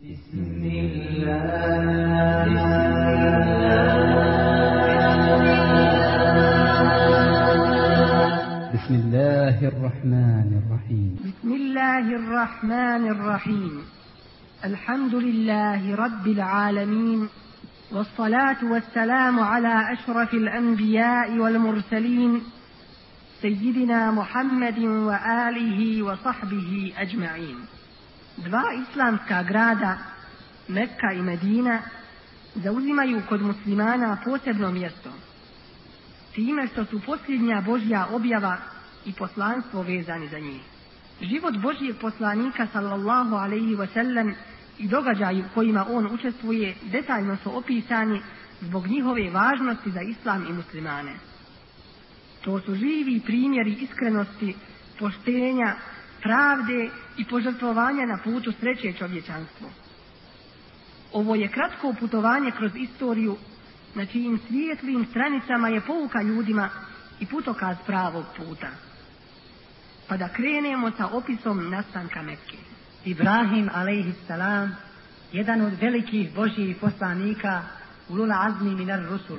بسم الله. بسم الله الرحمن الرحيم. بسم الله الرحمن الرحيم. الحمد لله رب العالمين والصلاة والسلام على أشرف الأنبياء والمرسلين سيدنا محمد وآله وصحبه أجمعين. Dva islamska grada, Mekka i Medina, zauzimaju kod muslimana posebno mjesto. Time što su posljednja Božja objava i poslanstvo vezani za njih. Život Božijeg poslanika sallallahu alaihi wasallam i događaji u kojima on učestvuje detaljno su opisani zbog njihove važnosti za islam i muslimane. To su živi primjeri iskrenosti, poštenja, pravde i požrtvovanja na putu sreće čovječanstvu. Ovo je kratko putovanje kroz istoriju na čijim svijetlim stranicama je pouka ljudima i putokaz pravog puta. Pa da krenemo sa opisom nastanka Mekke. Ibrahim salam, jedan od velikih Božjih poslanika, ulula azmi minar rusul,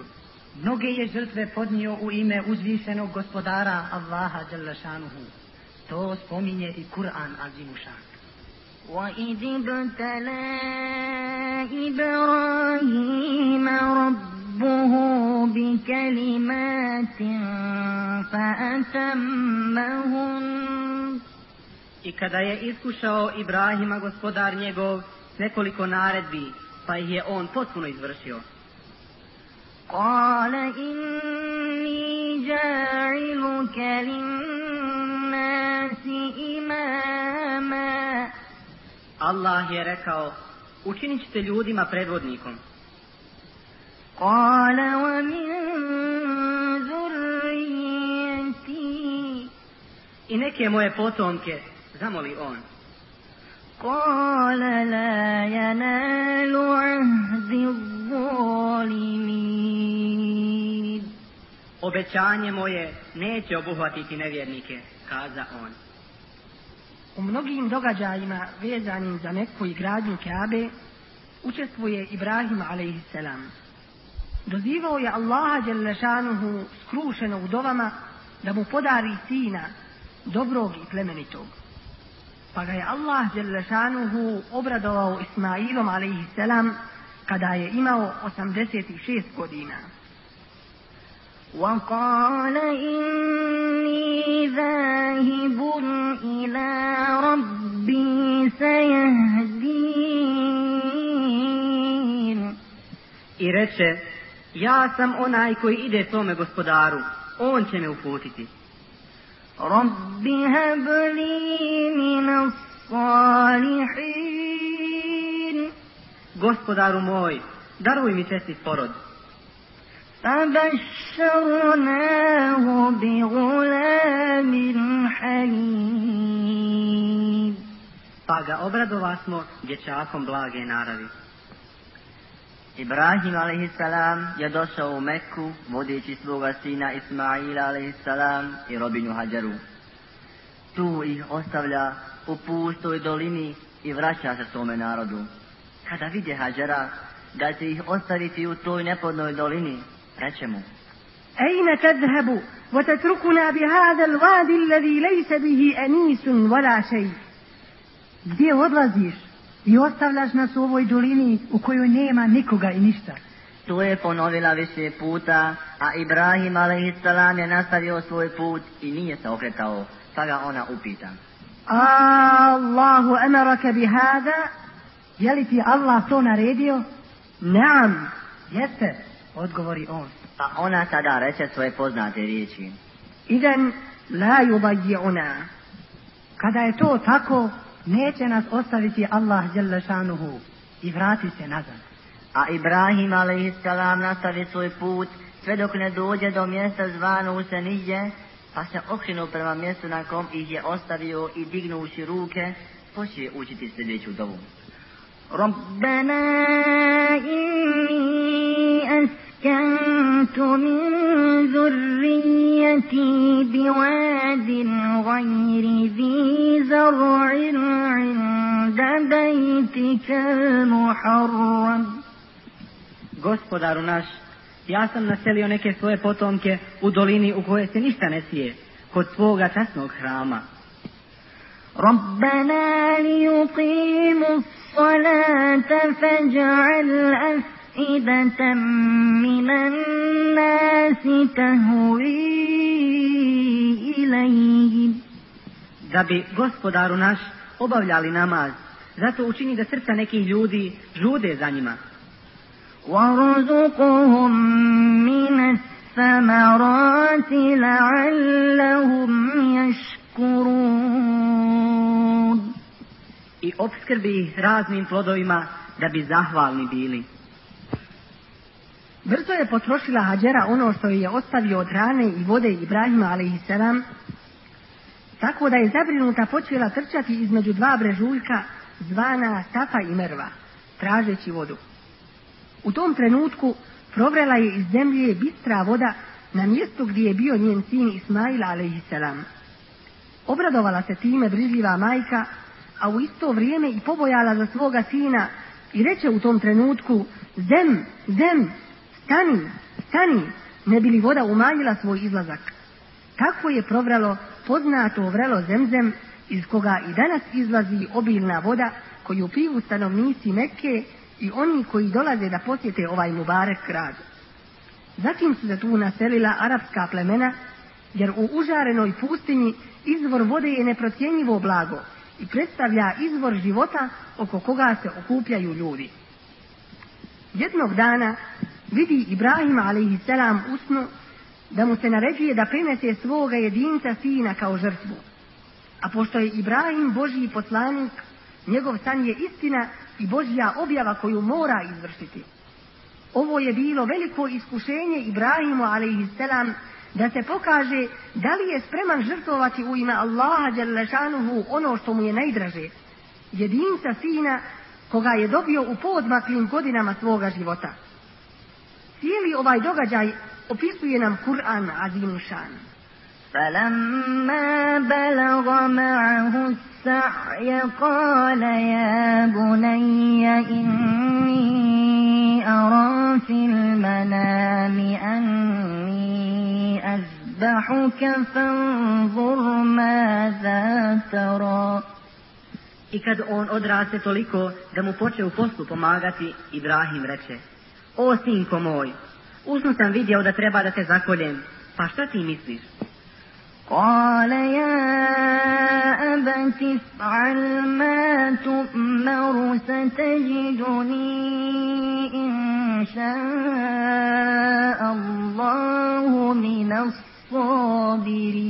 mnoge je žrtve podnio u ime uzvišenog gospodara Allaha Đalešanuhu. To spominje i Kur'an Azimušan. وإذ ابتلى إبراهيم ربه بكلمات فأتمهن I kada je iskušao Ibrahima gospodar njegov s nekoliko naredbi, pa ih je on potpuno izvršio. قال إني جاعلك للناس إماما Allah je rekao, učinit ćete ljudima predvodnikom. قال ومن ذريتي I neke moje potomke, zamoli on. قال لا ينال Obećanje moje neće obuhvatiti nevjernike, kaza on. U mnogim događajima vezanim za Mekku i gradnju Kabe učestvuje Ibrahim a.s. Dozivao je Allaha Đelešanuhu skrušeno u dovama da mu podari sina, dobrog i plemenitog. Pa ga je Allah Đelešanuhu obradovao Ismailom a.s. kada je imao 86 godina. وقال إني ذاهب إلى ربي سيهدين I reče, ja sam onaj koji ide svome gospodaru, on će me uputiti. رب هب لي من الصالحين Gospodaru moj, daruj mi čestit porod. فبشرناه بغلام حليم Pa ga obradova smo dječakom blage naravi. Ibrahim a.s. je došao u Meku, vodeći svoga sina Ismaila a.s. i robinju Hađaru. Tu ih ostavlja u pustoj dolini i vraća se svome narodu. Kada vide Hađara, da će ih ostaviti u toj nepodnoj dolini, reče mu, أين تذهب وتتركنا بهذا الوادي الذي ليس به أنيس ولا شيء Gdje odlaziš i ostavljaš nas u ovoj dolini u kojoj nema nikoga i ništa? To je ponovila više puta, a Ibrahim a.s. je nastavio svoj put i nije se okretao, pa ga ona upita. الله أمرك بهذا Je li ti Allah to naredio? نعم Jeste, Odgovori on. Pa ona tada reče svoje poznate riječi. Idem la yudayyuna. Kada je to tako, neće nas ostaviti Allah dželle šanuhu i vrati se nazad. A Ibrahim a.s. nastavi svoj put sve dok ne dođe do mjesta zvano Usenije, pa se okrenu prema mjestu na kom ih je ostavio i dignuši ruke, počeje učiti sljedeću dovu. Rabbana inni أسكنت من ذريتي بواد غير ذي زرع عند بيتك المحرم Gospodaru naš, ja sam naselio neke svoje potomke u dolini u kojoj se ništa ne sije, kod svoga časnog hrama. ربنا ليقيموا الصلاة فاجعل أفئدة من الناس تهوي إليهم Da bi gospodaru naš obavljali namaz, zato učini da srca nekih ljudi žude za njima. وارزقهم من الثمرات لعلهم يشكرون i opskrbi ih raznim plodovima da bi zahvalni bili. Brzo je potrošila Hađera ono što je ostavio od hrane i vode Ibrahima a.s. Tako da je zabrinuta počela trčati između dva brežuljka zvana Safa i Merva, tražeći vodu. U tom trenutku provrela je iz zemlje bistra voda na mjestu gdje je bio njen sin Ismail a.s. Obradovala se time brižljiva majka, a u isto vrijeme i pobojala za svoga sina i reče u tom trenutku Zem, zem, stani, stani, ne bi li voda umanjila svoj izlazak. Tako je provralo poznato vrelo zemzem iz koga i danas izlazi obilna voda koju piju stanovnici Mekke i oni koji dolaze da posjete ovaj Mubarek grad. Zatim su se tu naselila arapska plemena, jer u užarenoj pustinji izvor vode je neprocjenjivo blago i predstavlja izvor života oko koga se okupljaju ljudi. Jednog dana vidi Ibrahim a.s. u snu da mu se naređuje da prinese svoga jedinca sina kao žrtvu. A pošto je Ibrahim Božji poslanik, njegov san je istina i Božja objava koju mora izvršiti. Ovo je bilo veliko iskušenje Ibrahimu a.s. da se pokaže da li je spreman žrtvovati u ime Allaha Đalešanuhu ono što mu je najdraže, jedinca sina koga je dobio u podmaklim godinama svoga života. Cijeli ovaj događaj opisuje nam Kur'an Azim Šan. فلما بلغ معه السعي قال يا بني إني أرى في المنام أني أذبحك فانظر ماذا ترى I kad on odraste toliko da mu poče u poslu pomagati, Ibrahim reče, O sinko moj, usnu sam vidio da treba da te zakoljem, pa šta ti misliš? قال يا أبت افعل ما تؤمر ستجدني إن شاء الله من الصابرين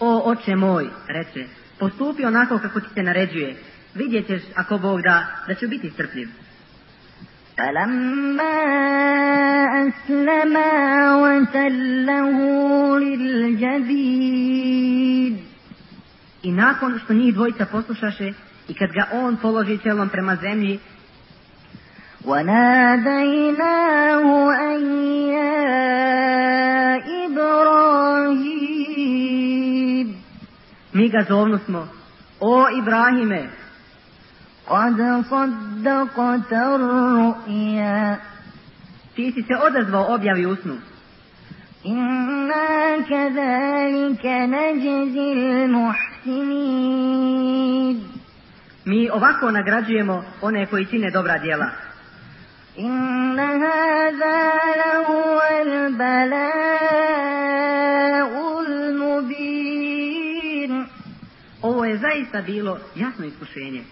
O oče moj, reče, postupi onako kako ti se naređuje, vidjet ćeš ako Bog da, da ću biti strpljiv. فلما أسلما وتله للجبين I nakon što njih dvojica poslušaše i kad ga on položi čelom prema zemlji, وناديناه أن يا إبراهيم mi ga zovnusmo, o Ibrahime, قد صدقت الرؤيا ti si se odazvao objavi usnu. إنا كذلك نجزي المحسنين Mi ovako nagrađujemo one koji čine dobra djela. إن هذا لهو البلاء المبين Ovo je zaista bilo jasno iskušenje.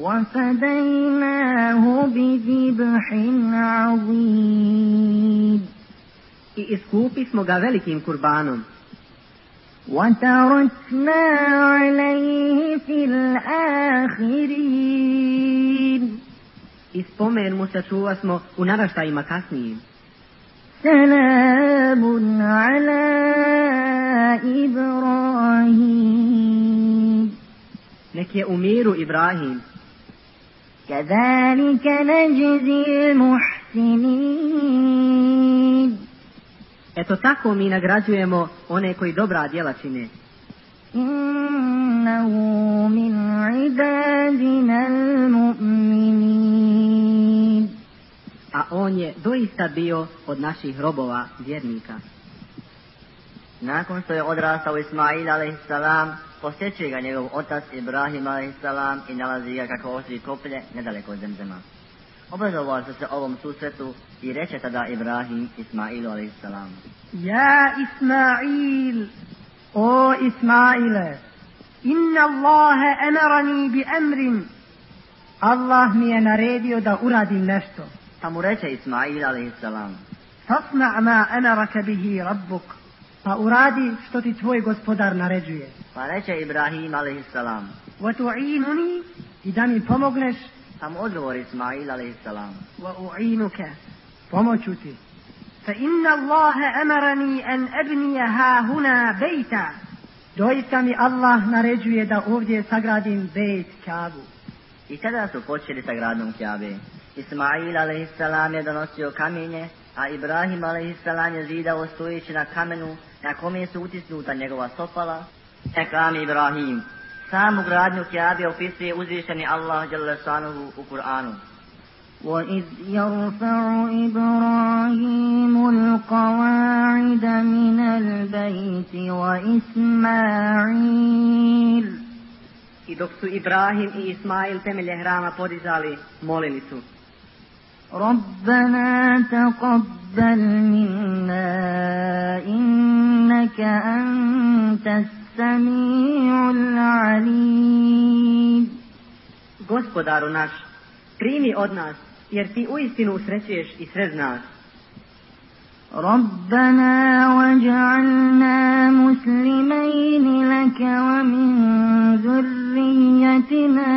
وفديناه بذبح عظيم I iskupi smo ga velikim kurbanom. وتركنا عليه في الآخرين I spomen mu sačuva smo u naraštajima kasnijim. سلام على إبراهيم Nek je u miru Ibrahim. كذلك نجزي المحسنين Eto tako mi nagrađujemo one koji dobra djela čine. إن إنه من عبادنا المؤمنين A on je doista bio od naših robova vjernika. Nakon što je odrastao Ismail a.s. posjećuje ga njegov otac Ibrahim a.s. i nalazi ga kako osvi koplje nedaleko od zemzema. Obrazovao se se ovom susretu i reče tada Ibrahim Ismailu a.s. Ja Ismail, o Ismaile, inna Allahe emarani bi emrin, Allah mi je naredio da uradim nešto. Pa mu reče Ismail a.s. Fasna ma emaraka bihi rabbuk Pa uradi što ti tvoj gospodar naređuje. Pa reče Ibrahim a.s. وتعينني I da mi pomogneš, Pa mu odgovori Ismail a.s. وأعينك pomoću ti. فإن الله أمرني أن أبني ها هنا بيتا Doista mi Allah naređuje da ovdje sagradim bejt Kabu. I tada su počeli sa gradom Kjabe. Ismail a.s. je donosio kamenje, a Ibrahim a.s. je zidao stojeći na kamenu na kome su utisnuta njegova stopala. Ekam Ibrahim. Samu gradnju Kjabe opisuje uzvišeni Allah Đalešanuhu u Kur'anu. وإذ يرفع إبراهيم القواعد من البيت وإسماعيل I dok su Ibrahim i Ismail temelje hrama podizali, molili su. ربنا تقبل منا إنك أنت السميع العليم Gospodaru naš, primi od nas, jer ti uistinu usrećuješ i sve znaš. ربنا واجعلنا مسلمين لك ومن ذريتنا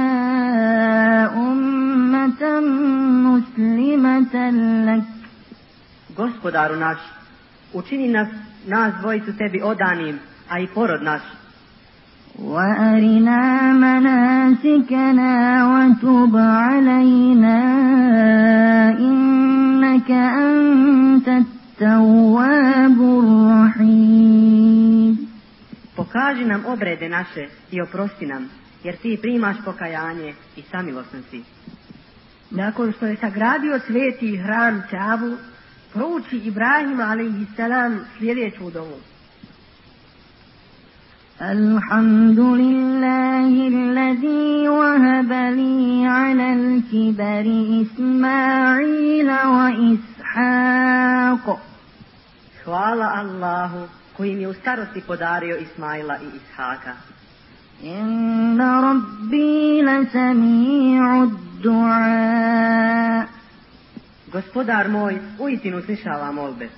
أمة مسلمة لك Gospodaru naš, učini nas, nas dvojicu tebi odanim, a i porod naš. وأرنا مناسكنا وتب علينا إنك أنت التواب الرحيم Pokaži nam obrede naše i oprosti nam, jer ti primaš pokajanje i samilostan si. Nakon što je sagradio sveti hram Kabu, prouči Ibrahim a.s. sljedeću dovu. الحمد لله الذي وهب لي على الكبر إسماعيل Ishaako. Hvala Allahu kojim je u starosti podario Ismaila i Ishaka. Inna rabbi la sami'u du'a. Gospodar moj, uistinu slišava molbe.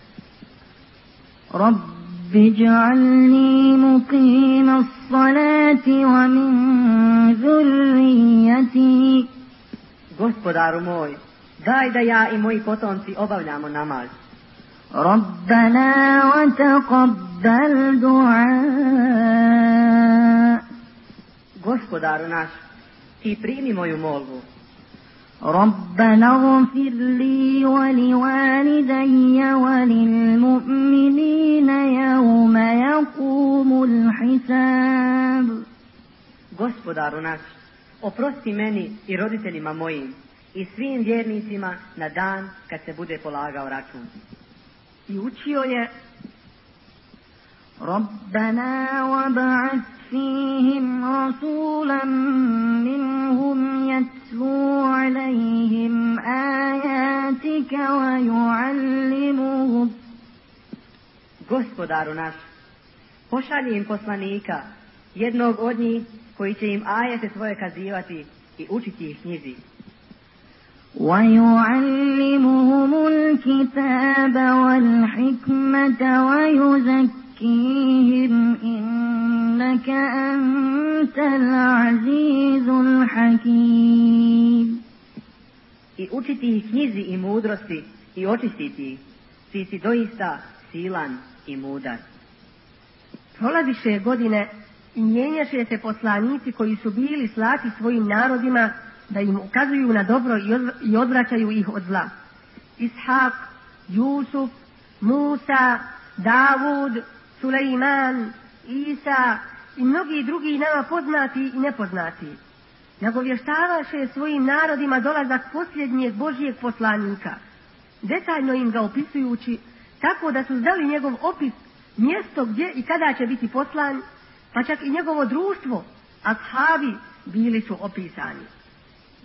Rabbi ja'alni muqima salati wa min zurrijati. Gospodaru moj, daj da ja i moji potomci obavljamo namaz. ربنا وتقبل دعاء Gospodaru naš, ti primi moju molbu. ربنا اغفر لي ولوالدي وللمؤمنين يوم يقوم الحساب Gospodaru naš, oprosti meni i roditeljima mojim i svim vjernicima na dan kad se bude polagao račun. I učio je ربنا وابعث فيهم رسولا منهم يتلو عليهم آياتك ويعلمهم Gospodaru naš, pošalji im poslanika, jednog od njih koji će im ajete svoje kazivati i učiti ih knjizi. ويعلمهم الكتاب والحكمة ويزكيهم إنك أنت العزيز الحكيم I učiti ih knjizi i mudrosti i očistiti ih. Ti si doista silan i mudar. prolaziše godine i mijenjaše se poslanici koji su bili slati svojim narodima da im ukazuju na dobro i odv- i odvraćaju ih od zla. Ishak, Jusuf, Musa, Davud, Suleiman, Isa i mnogi drugi nama poznati i nepoznati. Nagovještavaše svojim narodima dolazak posljednjeg Božijeg poslanika, detaljno im ga opisujući, tako da su znali njegov opis, mjesto gdje i kada će biti poslan, pa čak i njegovo društvo, ashabi bili su opisani.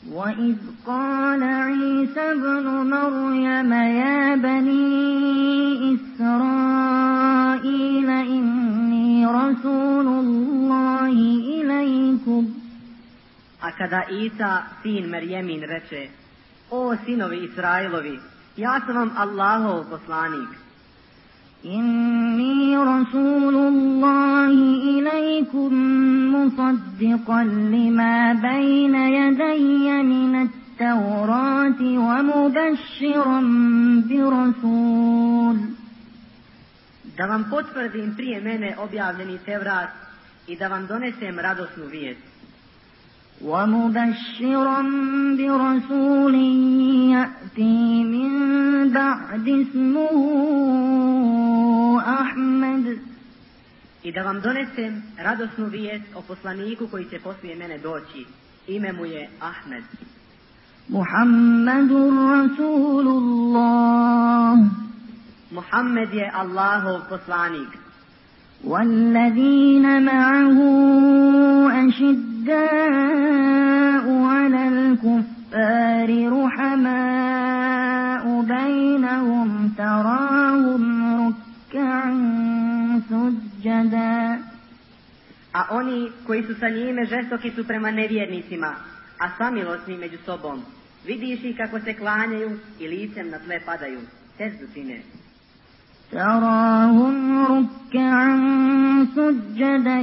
وإذ قال عيسى ابن مريم يا بني إسرائيل إني رسول الله إليكم A kada Isa, sin Merjemin, reče, O sinovi Israilovi, ja sam vam Allahov poslanik. إني رسول الله إليكم مصدقا لما بين يدي من التوراة ومبشرا برسول Da vam potvrdim prije mene objavljeni Tevrat i da vam donesem radosnu vijest. ومبشرا برسول يأتي من بعد اسمه أحمد I da vam donesem radosnu vijest o poslaniku koji će poslije mene doći. Ime mu je Ahmed. محمد رسول الله Muhammed je Allahov poslanik. والذين معه أشداء على الكفار رحماء بينهم تراهم ركعا سجدا A oni koji su sa njime žestoki su prema nevjernicima, a samilosni među sobom. Vidiš ih kako se klanjaju i licem na tle padaju. Sezdu čine. تراهم ركعا سجدا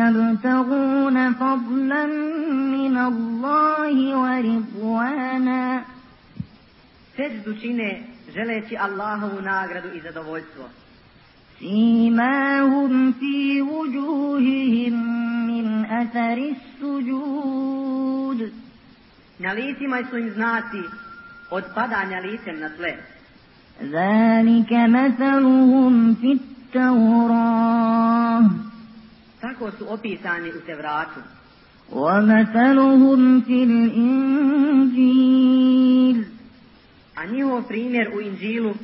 يبتغون فضلا من الله ورضوانا Sezdu čine želeći Allahovu nagradu i zadovoljstvo. سيماهم في وجوههم من أثر السجود Na licima su im znaci od padanja licem na tle. ذلك مثلهم في التوراة Tako su opisani u Tevratu. ومثلهم في الإنجيل A njihov primjer u Inđilu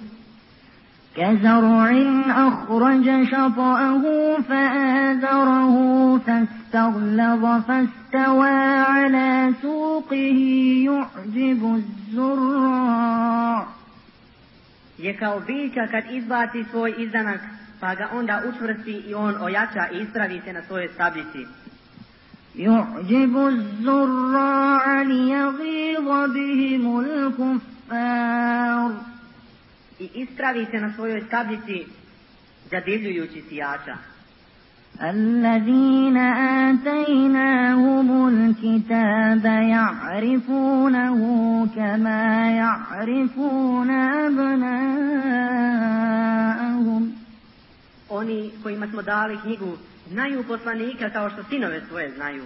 كزرع أخرج شطأه فآذره فاستغلظ فاستوى على سوقه يعجب الزرع يكاو بيكا كد إذباتي سوي إذنك فاقا أوندا أترسي إيون أو يكا إسرابي سينا سوي سابيتي يعجب الزرع ليغيظ بهم الكفار. I ispravi se na svojoj stablici, zadivljujući sijača. الذين آتيناهم الكتاب يعرفونه كما يعرفون أبناءهم Oni kojima smo dali knjigu znaju poslanika kao što sinove svoje znaju.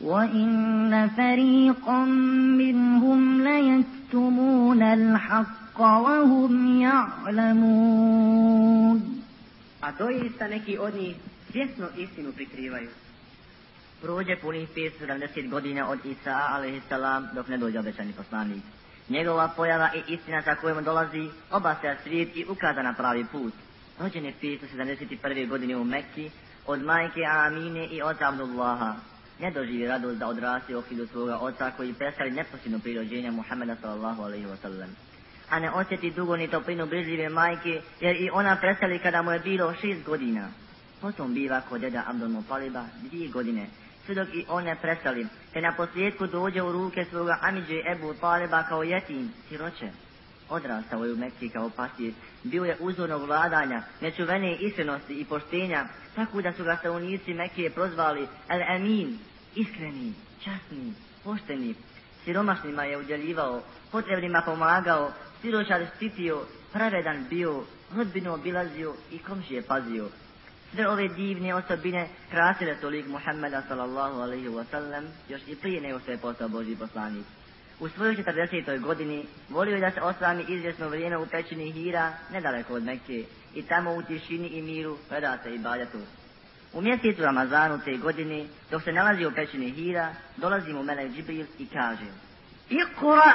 وإن فريقا منهم ليكتمون الحق وهم يعلمون A doista neki od njih svjesno istinu prikrivaju. Prođe punih 570 godina od Isa a.s. dok ne dođe obećani poslanik. Njegova pojava i istina sa kojom dolazi obasja svijet i ukaza na pravi put. Rođen je 571. godine u Mekki od majke Amine i oca Abdullaha. Ne doživi radost da odrasti u okviru svoga oca koji prestali neposljedno prirođenja Muhammeda sallallahu alaihi wa sallam. A ne osjeti dugo ni toplinu brižljive majke jer i ona prestali kada mu je bilo šest godina. Potom biva kod deda Abdul Mutaliba dvije godine, sve dok i one prestali, te na posljedku dođe u ruke svoga Amidže Ebu Taliba kao jetim, siroće. Odrastao je u Mekki kao pastir, bio je uzornog vladanja, nečuvene iskrenosti i poštenja, tako da su ga stanovnici Mekkije prozvali El Emin, iskreni, časni, pošteni. Siromašnima je udjeljivao, potrebnima pomagao, siročar štitio, pravedan bio, rodbinu obilazio i komšije pazio. Sve ove divne osobine krasile su lik Muhammeda sallallahu alaihi wa sallam još i prije nego što je postao Boži poslanik. U svojoj 40. godini volio je da se osami izvjesno vrijeme u pećini Hira, nedaleko od Mekke, i tamo u tišini i miru preda se i baljatu. U mjesecu Ramazanu te godine, dok se nalazi u pećini Hira, dolazi mu Melek Džibril i kaže, Iqra,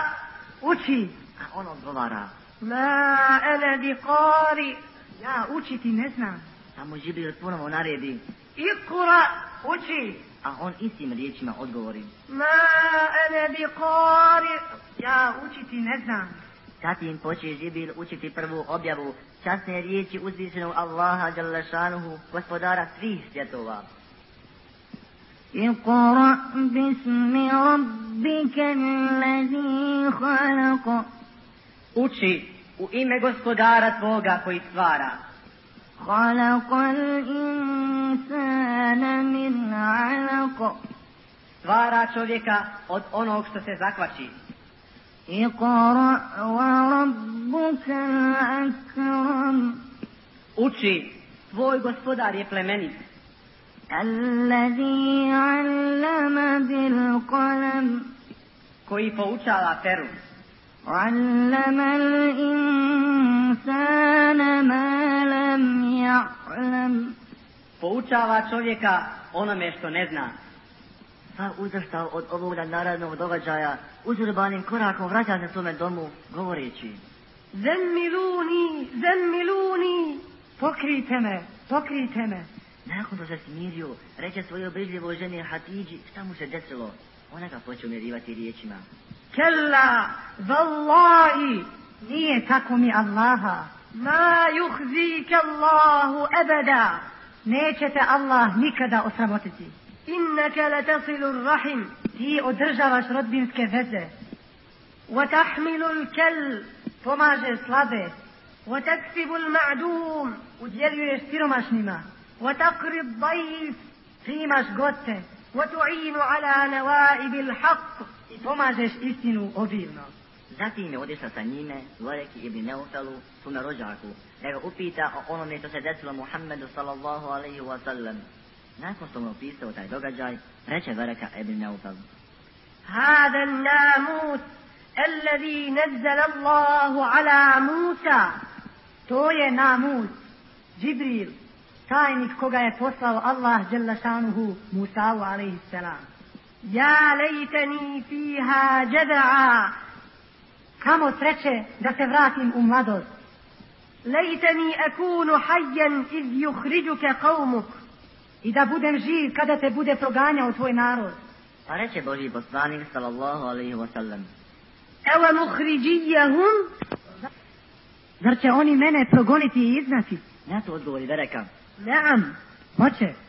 uči. a on odgovara, ما أنا بقارئ Ja učiti ne znam. pa mu Džibril ponovo naredi, Iqra, uči. a on istim riječima odgovori. ما أنا بقارئ Ja učiti ne znam. Zatim poče Džibril učiti prvu objavu, časne riječi uzvišenog Allaha Đalešanuhu, gospodara svih svjetova. اقرأ باسم ربك الذي خلق Uči u ime gospodara tvoga koji stvara. خلق الإنسان من علق Stvara čovjeka od onog što se zakvači. اقرأ وربك الأكرم Uči, tvoj gospodar je plemenit. الذي علم بالقلم koji poučava peru. علم الإنسان ما لم يعلم Poučava čovjeka onome što ne zna. Pa uzastao od ovoga narodnog događaja, uzurbanim korakom vraća se svome domu, govoreći, زملوني زملوني Pokrijte me, pokrijte me. nakon što se smirio, reče svojoj brižljivoj ženi Hatidži šta mu se desilo. Ona ga počne umirivati riječima. كلا والله نية تقومي الله. ما يخزيك الله أبدا. نيكة الله نكدا أسرمتتي إنك لتصل الرحم. تي أدرجر شرد بنسك وتحمل الكل فما سلابي وتكسب المعدوم. وديال يشتر ماشنما وتقري الضيف فيما شغوت وتعين على نوائب الحق. I pomažeš istinu obilno. Zatim je otišla sa njime, Loreki ibn Neufelu, svome rođaku, da ga upita o onome što se desilo Muhammedu sallallahu alaihi wa sallam. Nakon što mu opisao taj događaj, reče Vereka ibn Neufel. هذا الناموس الذي نزل الله على موسى To je namus. Džibril. Tajnik koga je poslao Allah Đelešanuhu Musavu alaihi ja lejteni fiha džeda'a. Kamo sreće da se vratim u mladost. Lejteni ekunu hajjen iz juhriđuke qavmuk. I da budem živ kada te bude proganjao tvoj narod. Pa reče Boži poslanik sallallahu alaihi wa sallam. Ewa muhriđijahum. Zar će oni mene progoniti i iznati? ja to odgovori da rekam. Naam, hoće.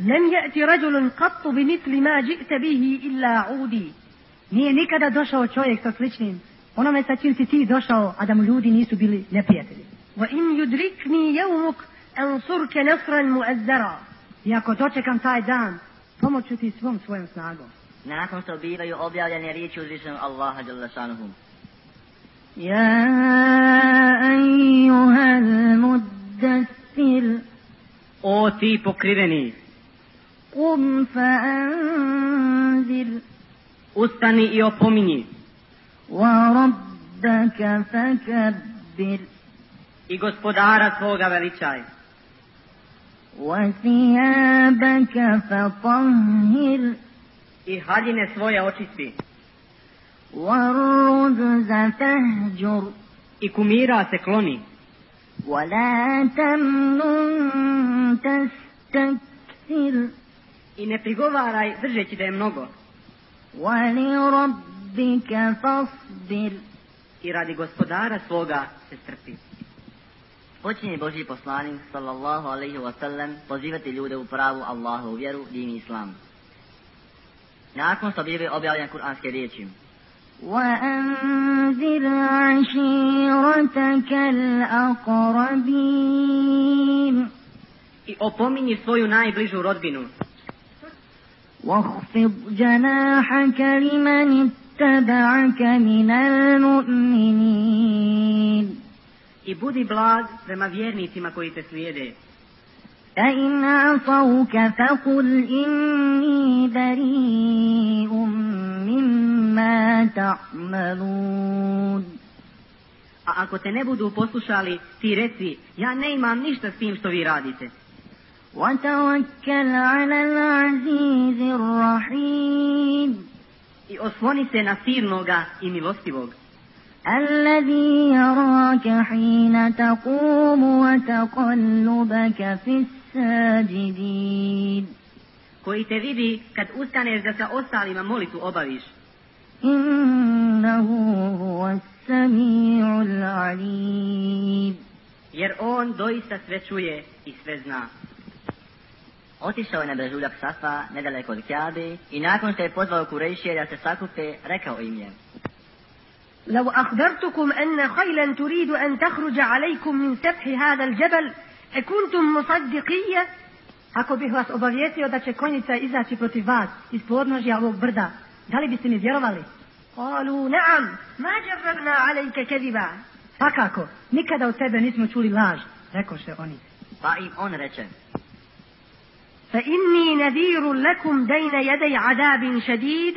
لم يأتي رجل قط بمثل ما جئت به إلا عودي Nije nikada došao čovjek sa sličnim. Onome sa čim si ti došao, a da mu ljudi nisu bili neprijatelji. وإن يدركني يومك أنصرك نصرا مؤزرا I ako dočekam taj dan, pomoću ti svom svojom snagom. Nakon što bivaju objavljene riječi uzvišenog Allaha Đalešanuhu. يا أيها المدثر O ti pokriveni, قم فأنذر ustani i opominji وربك فكبر i gospodara svoga veličaj وثيابك فطهر i haljine svoje očisti والرجز فاهجر i kumira se kloni ولا تمنن تستكثر i ne prigovaraj držeći da je mnogo ولربك فاصبر i radi gospodara svoga se strpi. Počinje Boži poslanik sallallahu alaihi wa sallam pozivati ljude u pravu Allahu vjeru, din i islam. Nakon što bile objavljene kuranske riječi. وأنذر عشيرتك الأقربين I opominji svoju najbližu rodbinu واخفض جناحك لمن اتبعك من المؤمنين i budi blag prema vjernicima koji te slijede. فإن عصوك فقل إني بريء مما تعملون A ako te ne budu poslušali, ti reci, ja ne imam ništa s tim što vi radite. وتوكل على العزيز الرحيم I osloni se na silnoga i milostivog, الذي يراك حين تقوم وتقلبك في الساجدين koji te vidi kad ustaneš da sa ostalima molitu obaviš. إنه هو السميع العليم Jer on doista sve čuje i sve zna. Otišao je na brežuljak Safa, nedaleko od Kjabe, i nakon što je pozvao Kurejšije da se sakupe, rekao im je. لو أخبرتكم أن خيلا تريد أن تخرج عليكم من سفح هذا الجبل أكنتم مصدقية Ako bih vas obavijestio da će konjica izaći protiv vas iz podnožja ovog brda, da li biste mi vjerovali? قالوا نعم ما جربنا عليك كذبا Pa kako? Nikada od tebe nismo čuli laž, rekoše oni. Pa im on reče, فإني نذير لكم بين يدي عذاب شديد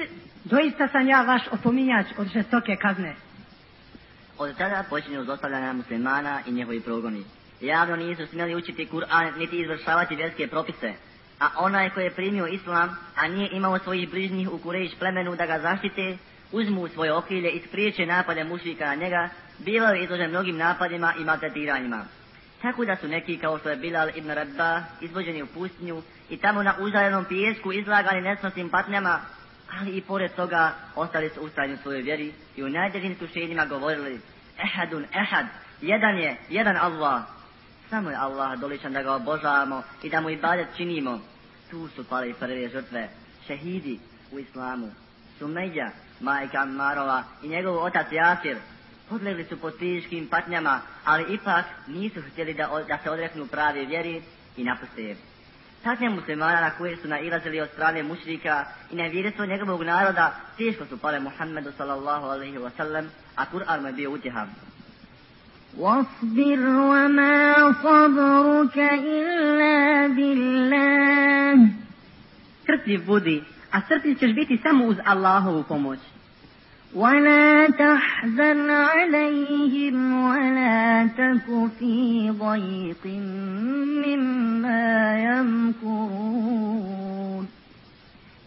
Doista sam ja vaš opominjač od žestoke kazne. od tada počinju zlostavljanja muslimana i njihovi progoni. Javno nisu smjeli učiti Kur'an niti izvršavati vjerske propise, a onaj koji je primio islam, a nije imao svojih bližnjih u Kurejš plemenu da ga zaštite, uzmu u svoje okrilje i spriječe napade mušlika na njega, bivao je izložen mnogim napadima i maltretiranjima. Tako da su neki kao što je Bilal ibn Rabba izvođeni u pustinju i tamo na uzaljenom pijesku izlagani nesnosnim patnjama, ali i pored toga ostali su ustrajni u svojoj vjeri i u najtežim iskušenjima govorili Ehadun ehad, jedan je, jedan Allah. Samo je Allah doličan da ga obožavamo i da mu ibadet činimo. Tu su pali prve žrtve, šehidi u islamu. Sumeđa, majka Ammarova i njegov otac Jasir, podlegli su pod fizičkim patnjama, ali ipak nisu htjeli da, da se odreknu pravi vjeri i napuste je. Patnje muslimana na koje su nailazili od strane mušrika i nevjerstvo njegovog naroda teško su pale Muhammedu sallallahu alaihi wa sallam, a Kur'an mu je bio utjeha. واصبر وما صبرك إلا بالله Strpljiv budi, a strpljiv ćeš biti samo uz Allahovu pomoć. ولا تحزن عليهم ولا تك في ضيق مما يمكرون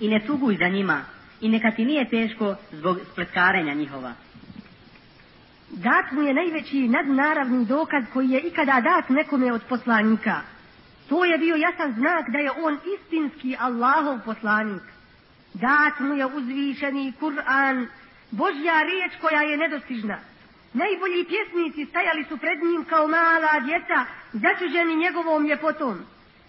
I ne tuguj za njima, i neka ti nije teško zbog spletkarenja njihova. Dat mu je najveći nadnaravni dokaz koji je ikada dat nekome od poslanika. To je bio jasan znak da je on istinski Allahov poslanik. Dat mu je uzvišeni Kur'an, Božja riječ koja je nedostižna. Najbolji pjesnici stajali su pred njim kao mala djeca, začuđeni njegovom ljepotom.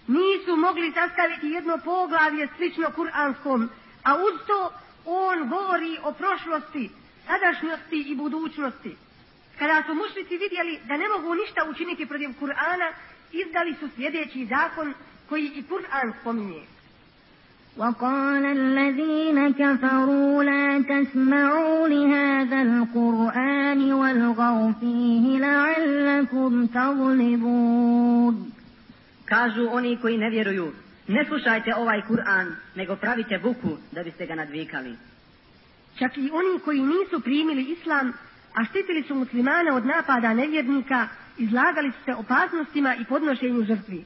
Nisu mogli sastaviti jedno poglavlje slično kuranskom, a uz to on govori o prošlosti, sadašnjosti i budućnosti. Kada su mušnici vidjeli da ne mogu ništa učiniti protiv Kur'ana, izdali su sljedeći zakon koji i Kur'an spominje. وقال الذين كفروا لا تسمعوا لهذا القرآن والغوا فيه لعلكم تغلبون Kažu oni koji ne vjeruju, ne slušajte ovaj Kur'an, nego pravite buku da biste ga nadvikali. Čak i oni koji nisu primili islam, a štitili su muslimana od napada nevjernika, izlagali su se opasnostima i podnošenju žrtvi.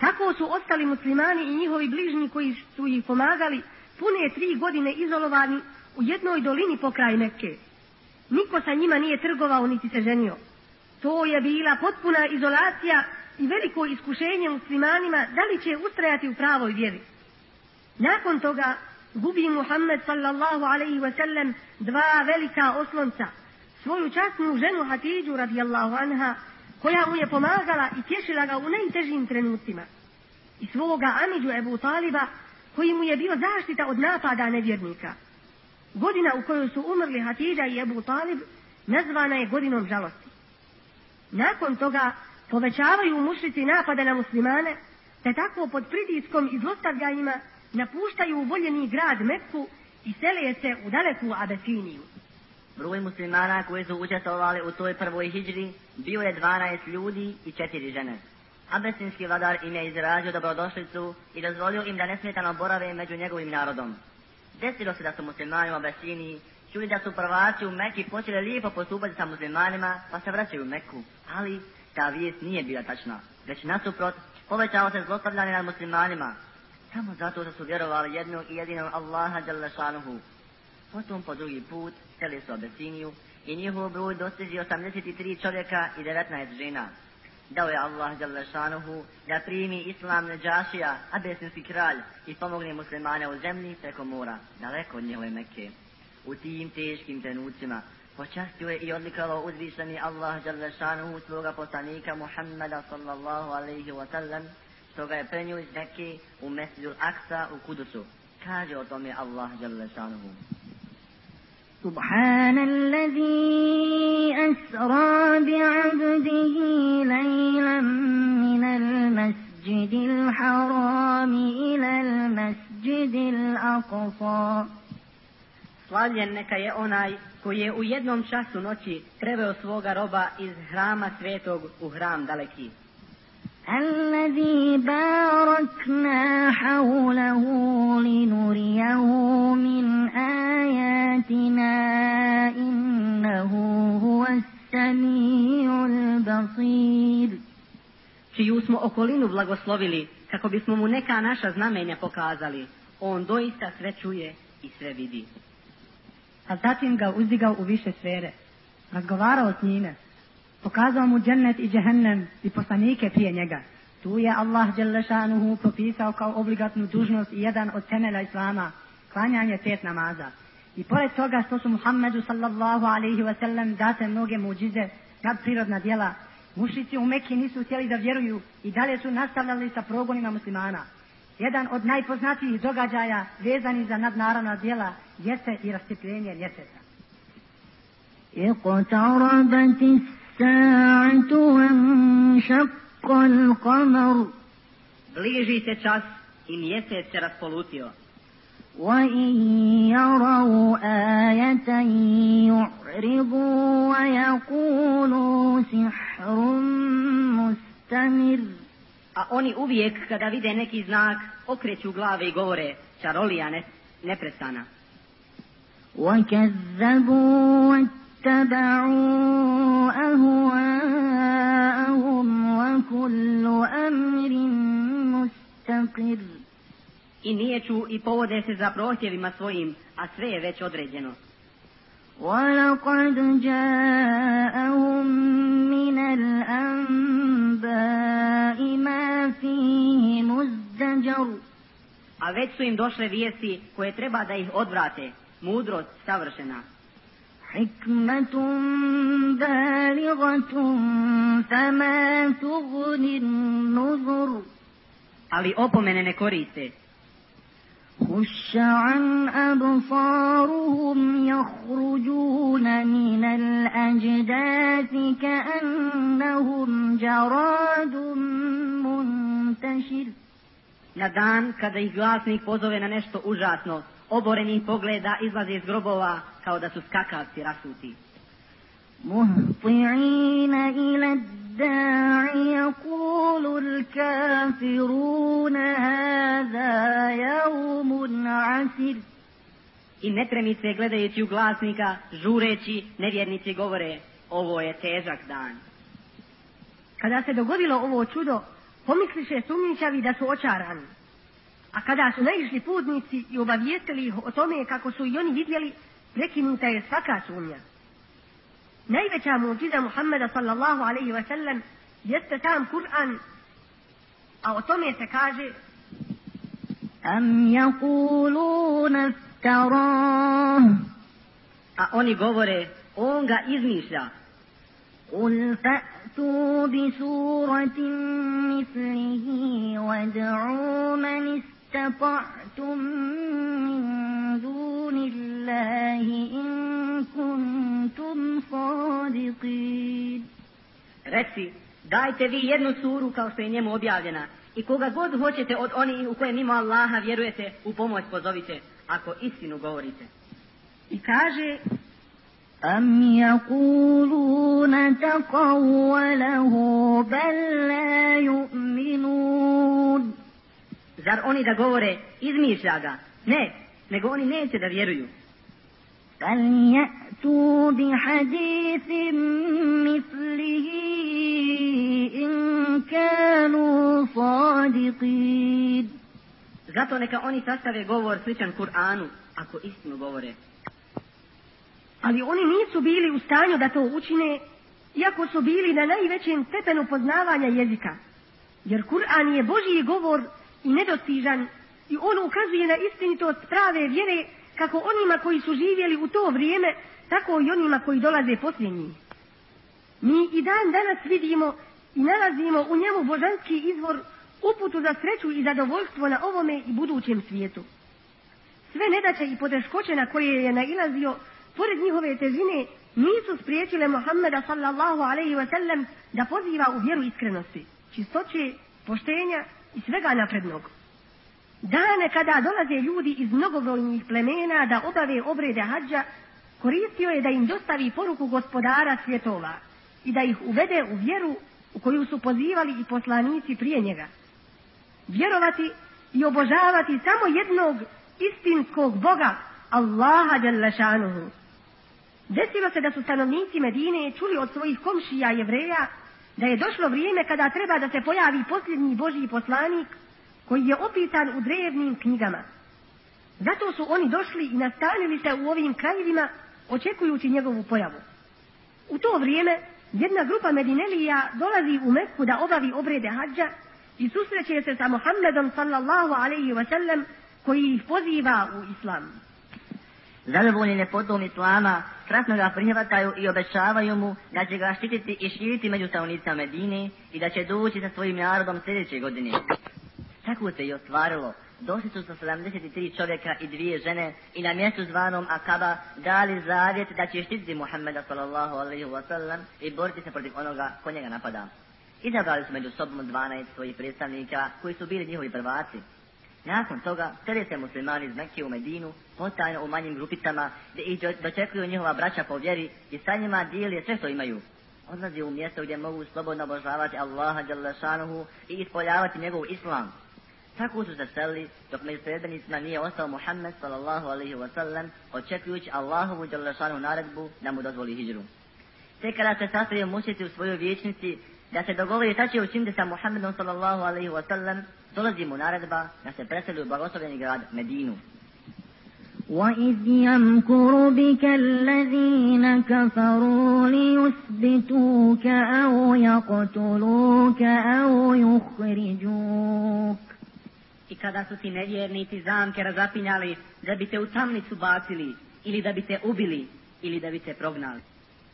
Tako su ostali muslimani i njihovi bližnji koji su ih pomagali pune tri godine izolovani u jednoj dolini pokraj Mekke. Niko sa njima nije trgovao niti se ženio. To je bila potpuna izolacija i veliko iskušenje muslimanima da li će ustrajati u pravoj vjeri. Nakon toga gubi Muhammed sallallahu alaihi wa sallam dva velika oslonca, svoju časnu ženu Hatidžu radijallahu anha, koja mu je pomagala i tješila ga u najtežim trenucima. I svoga Amidžu Ebu Taliba, koji mu je bio zaštita od napada nevjernika. Godina u kojoj su umrli Hatidža i Ebu Talib nazvana je godinom žalosti. Nakon toga povećavaju mušnici napada na muslimane, te tako pod pritiskom i zlostavljanjima napuštaju voljeni grad Mekku i sele se u daleku Abesiniju. Broj muslimana koji su učestvovali u toj prvoj hijđri bio je 12 ljudi i četiri žene. Abesinski vladar im je izrazio dobrodošlicu i dozvolio im da nesmetano borave među njegovim narodom. Desilo se da su muslimani u Abesiniji čuli da su prvaci u Mekki počeli lijepo postupati sa muslimanima pa se vraćaju u Mekku, ali ta vijest nije bila tačna, već nasuprot Povećao se zlostavljanje nad muslimanima, samo zato što su vjerovali jednog i jedinog Allaha Đalešanuhu. Potom po drugi put seli su Abesiniju i njihov broj dostiži 83 čovjeka i 19 žena. Dao je Allah Đalešanuhu da primi islam Neđašija, abesinski kralj, i pomogne muslimane u zemlji preko mora, daleko od njihove Mekke. U tim teškim trenucima počastio je i odlikalo uzvišeni Allah Đalešanuhu svoga poslanika Muhammeda sallallahu alaihi wa sallam, što ga je prenio iz Mekke u Mesđul Aksa u Kudusu. Kaže o tome Allah Đalešanuhu. سبحان الذي أسرى بعبده ليلا من المسجد الحرام إلى المسجد الأقصى Slavljen neka je onaj koji je u jednom času noći preveo svoga roba iz hrama svetog u hram daleki. الذي باركنا حوله لنريه من آياتنا إنه هو السميع البصير čiju smo okolinu blagoslovili, kako bismo mu neka naša znamenja pokazali. On doista sve čuje i sve vidi. A zatim ga uzdigao u više sfere, razgovarao s njime, pokazao mu džennet i džehennem i poslanike prije njega. Tu je Allah Đelešanuhu propisao kao obligatnu dužnost i jedan od temelja Islama, klanjanje pet namaza. I pored toga što su Muhammedu sallallahu alaihi wa sallam date mnoge muđize, nadprirodna djela, mušici u Mekki nisu htjeli da vjeruju i dalje su nastavljali sa progonima muslimana. Jedan od najpoznatijih događaja vezani za nadnaravna djela jeste i rastepljenje mjeseca. اقتربت الساعة وانشق القمر Bliži se čas i mjesec se raspolutio. وإن يروا آية يعرضوا ويقولوا سحر مستمر A oni uvijek kada vide neki znak okreću glave i govore čarolija ne, neprestana. وكذبوا واتبعوا أهواءهم وكل أمر مستقر I niječu i povode se za prohtjevima svojim, a sve je već određeno. ولقد جاءهم من الأنباء ما فيه مزدجر A već su im došle vijesti koje treba da ih odvrate. Mudrost savršena. حكمة بالغة فما تغني النذر Ali opomene ne koriste. خش عن أبصارهم يخرجون من الأجداث كأنهم جراد منتشر Na dan kada ih glasnik pozove na nešto užasno, oborenih pogleda izlaze iz grobova kao da su skakavci rasuti. مهطعين إلى الداع يقول الكافرون هذا يوم عسر I netremice gledajući u glasnika, žureći, nevjernici govore, ovo je težak dan. Kada se dogodilo ovo čudo, pomisliše sumnjičavi da su očarani. A kada su naišli putnici i obavijestili ih o tome kako su i oni vidjeli, prekinuta je svaka sumnja. Najveća muđiza Muhammeda sallallahu alaihi wa sallam jeste sam Kur'an, a o tome se kaže أم يقولون افتراه A oni govore, on ga izmišlja. قل فأتوا بسورة مثله وادعوا من استطعتم من دون الله إن كنتم صادقين Reci, dajte vi jednu suru kao što je njemu objavljena i koga god hoćete od onih u koje mimo Allaha vjerujete u pomoć pozovite, ako istinu govorite. i kaže أم يقولون تقوله بل لا يؤمنون Zar oni da govore, izmišlja ga? Ne, nego oni neće da vjeruju. فليأتوا بحديث مثله إن كانوا صادقين Zato neka oni sastave govor sličan Kur'anu, ako istinu govore. Ali oni nisu bili u stanju da to učine, iako su bili na najvećem stepenu poznavanja jezika. Jer Kur'an je Božji govor i nedostižan i on ukazuje na istinitost prave vjere kako onima koji su živjeli u to vrijeme, tako i onima koji dolaze poslije njih. Mi i dan danas vidimo i nalazimo u njemu božanski izvor uputu za sreću i zadovoljstvo na ovome i budućem svijetu. Sve nedaće i poteškoće na koje je nailazio, pored njihove težine, nisu spriječile Muhammeda sallallahu alaihi wa sallam da poziva u vjeru iskrenosti, čistoće, poštenja i svega naprednog. Dane kada dolaze ljudi iz mnogobrojnih plemena da obave obrede hađa, koristio je da im dostavi poruku gospodara svjetova i da ih uvede u vjeru u koju su pozivali i poslanici prije njega. Vjerovati i obožavati samo jednog istinskog Boga, Allaha Đalešanuhu. Desilo se da su stanovnici Medine čuli od svojih komšija jevreja da je došlo vrijeme kada treba da se pojavi posljednji Božji poslanik koji je opisan u drevnim knjigama. Zato su oni došli i nastanili se u ovim krajevima očekujući njegovu pojavu. U to vrijeme jedna grupa Medinelija dolazi u Meku da obavi obrede hađa i susreće se sa Muhammedom sallallahu alaihi wa sallam koji ih poziva u islam. Zadovoljni potom Islama, strasno ga prihvataju i obećavaju mu da će ga štititi i širiti među stanovnicama Medine i da će doći sa svojim narodom sljedeće godine. Tako se i ostvarilo. Došli su sa 73 čovjeka i dvije žene i na mjestu zvanom Akaba dali zavjet da će štititi Muhammeda sallallahu alaihi wa sallam i boriti se protiv onoga ko njega napada. Izabrali su među sobom 12 svojih predstavnika koji su bili njihovi prvaci. Nakon toga seli se muslimani iz Mekke u Medinu, potajno u manjim grupicama, gdje ih dočekuju njihova braća po vjeri i sa njima dijeli sve što imaju. Odlazi u mjesto gdje mogu slobodno obožavati Allaha i ispoljavati njegov islam. Tako su se selili, dok među sredbenicima nije ostao Muhammed sallallahu alaihi wa sallam, očekujući Allahovu djelašanu naredbu da mu dozvoli hijđru. Te kada se sastavio mušiti u svojoj vječnici, da se dogovori šta će učiniti sa Muhammedom sallallahu alaihi wa sallam, dolazi mu naredba da se preseli u blagoslovljeni grad Medinu. وإذ يمكر بك الذين كفروا ليثبتوك أو يقتلوك أو يخرجوك I kada su ti nevjernici zamke razapinjali da bi te u tamnicu bacili ili da bi te ubili ili da bi te prognali.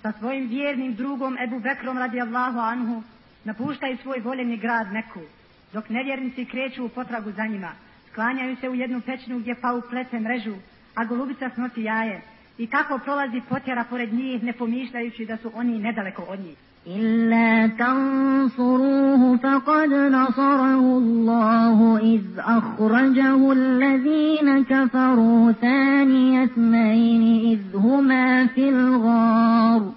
Sa svojim vjernim drugom Ebu Bekrom radijallahu anhu napuštaju svoj voljeni grad Meku, dok nevjernici kreću u potragu za njima. Sklanjaju se u jednu pećnu gdje pa plete mrežu, a golubica snosi jaje. I tako prolazi potjera pored njih ne pomišljajući da su oni nedaleko od njih. إلا تنصروه فقد نصره الله إذ أخرجه الذين كفروا ثاني اثنين إذ هما في الغار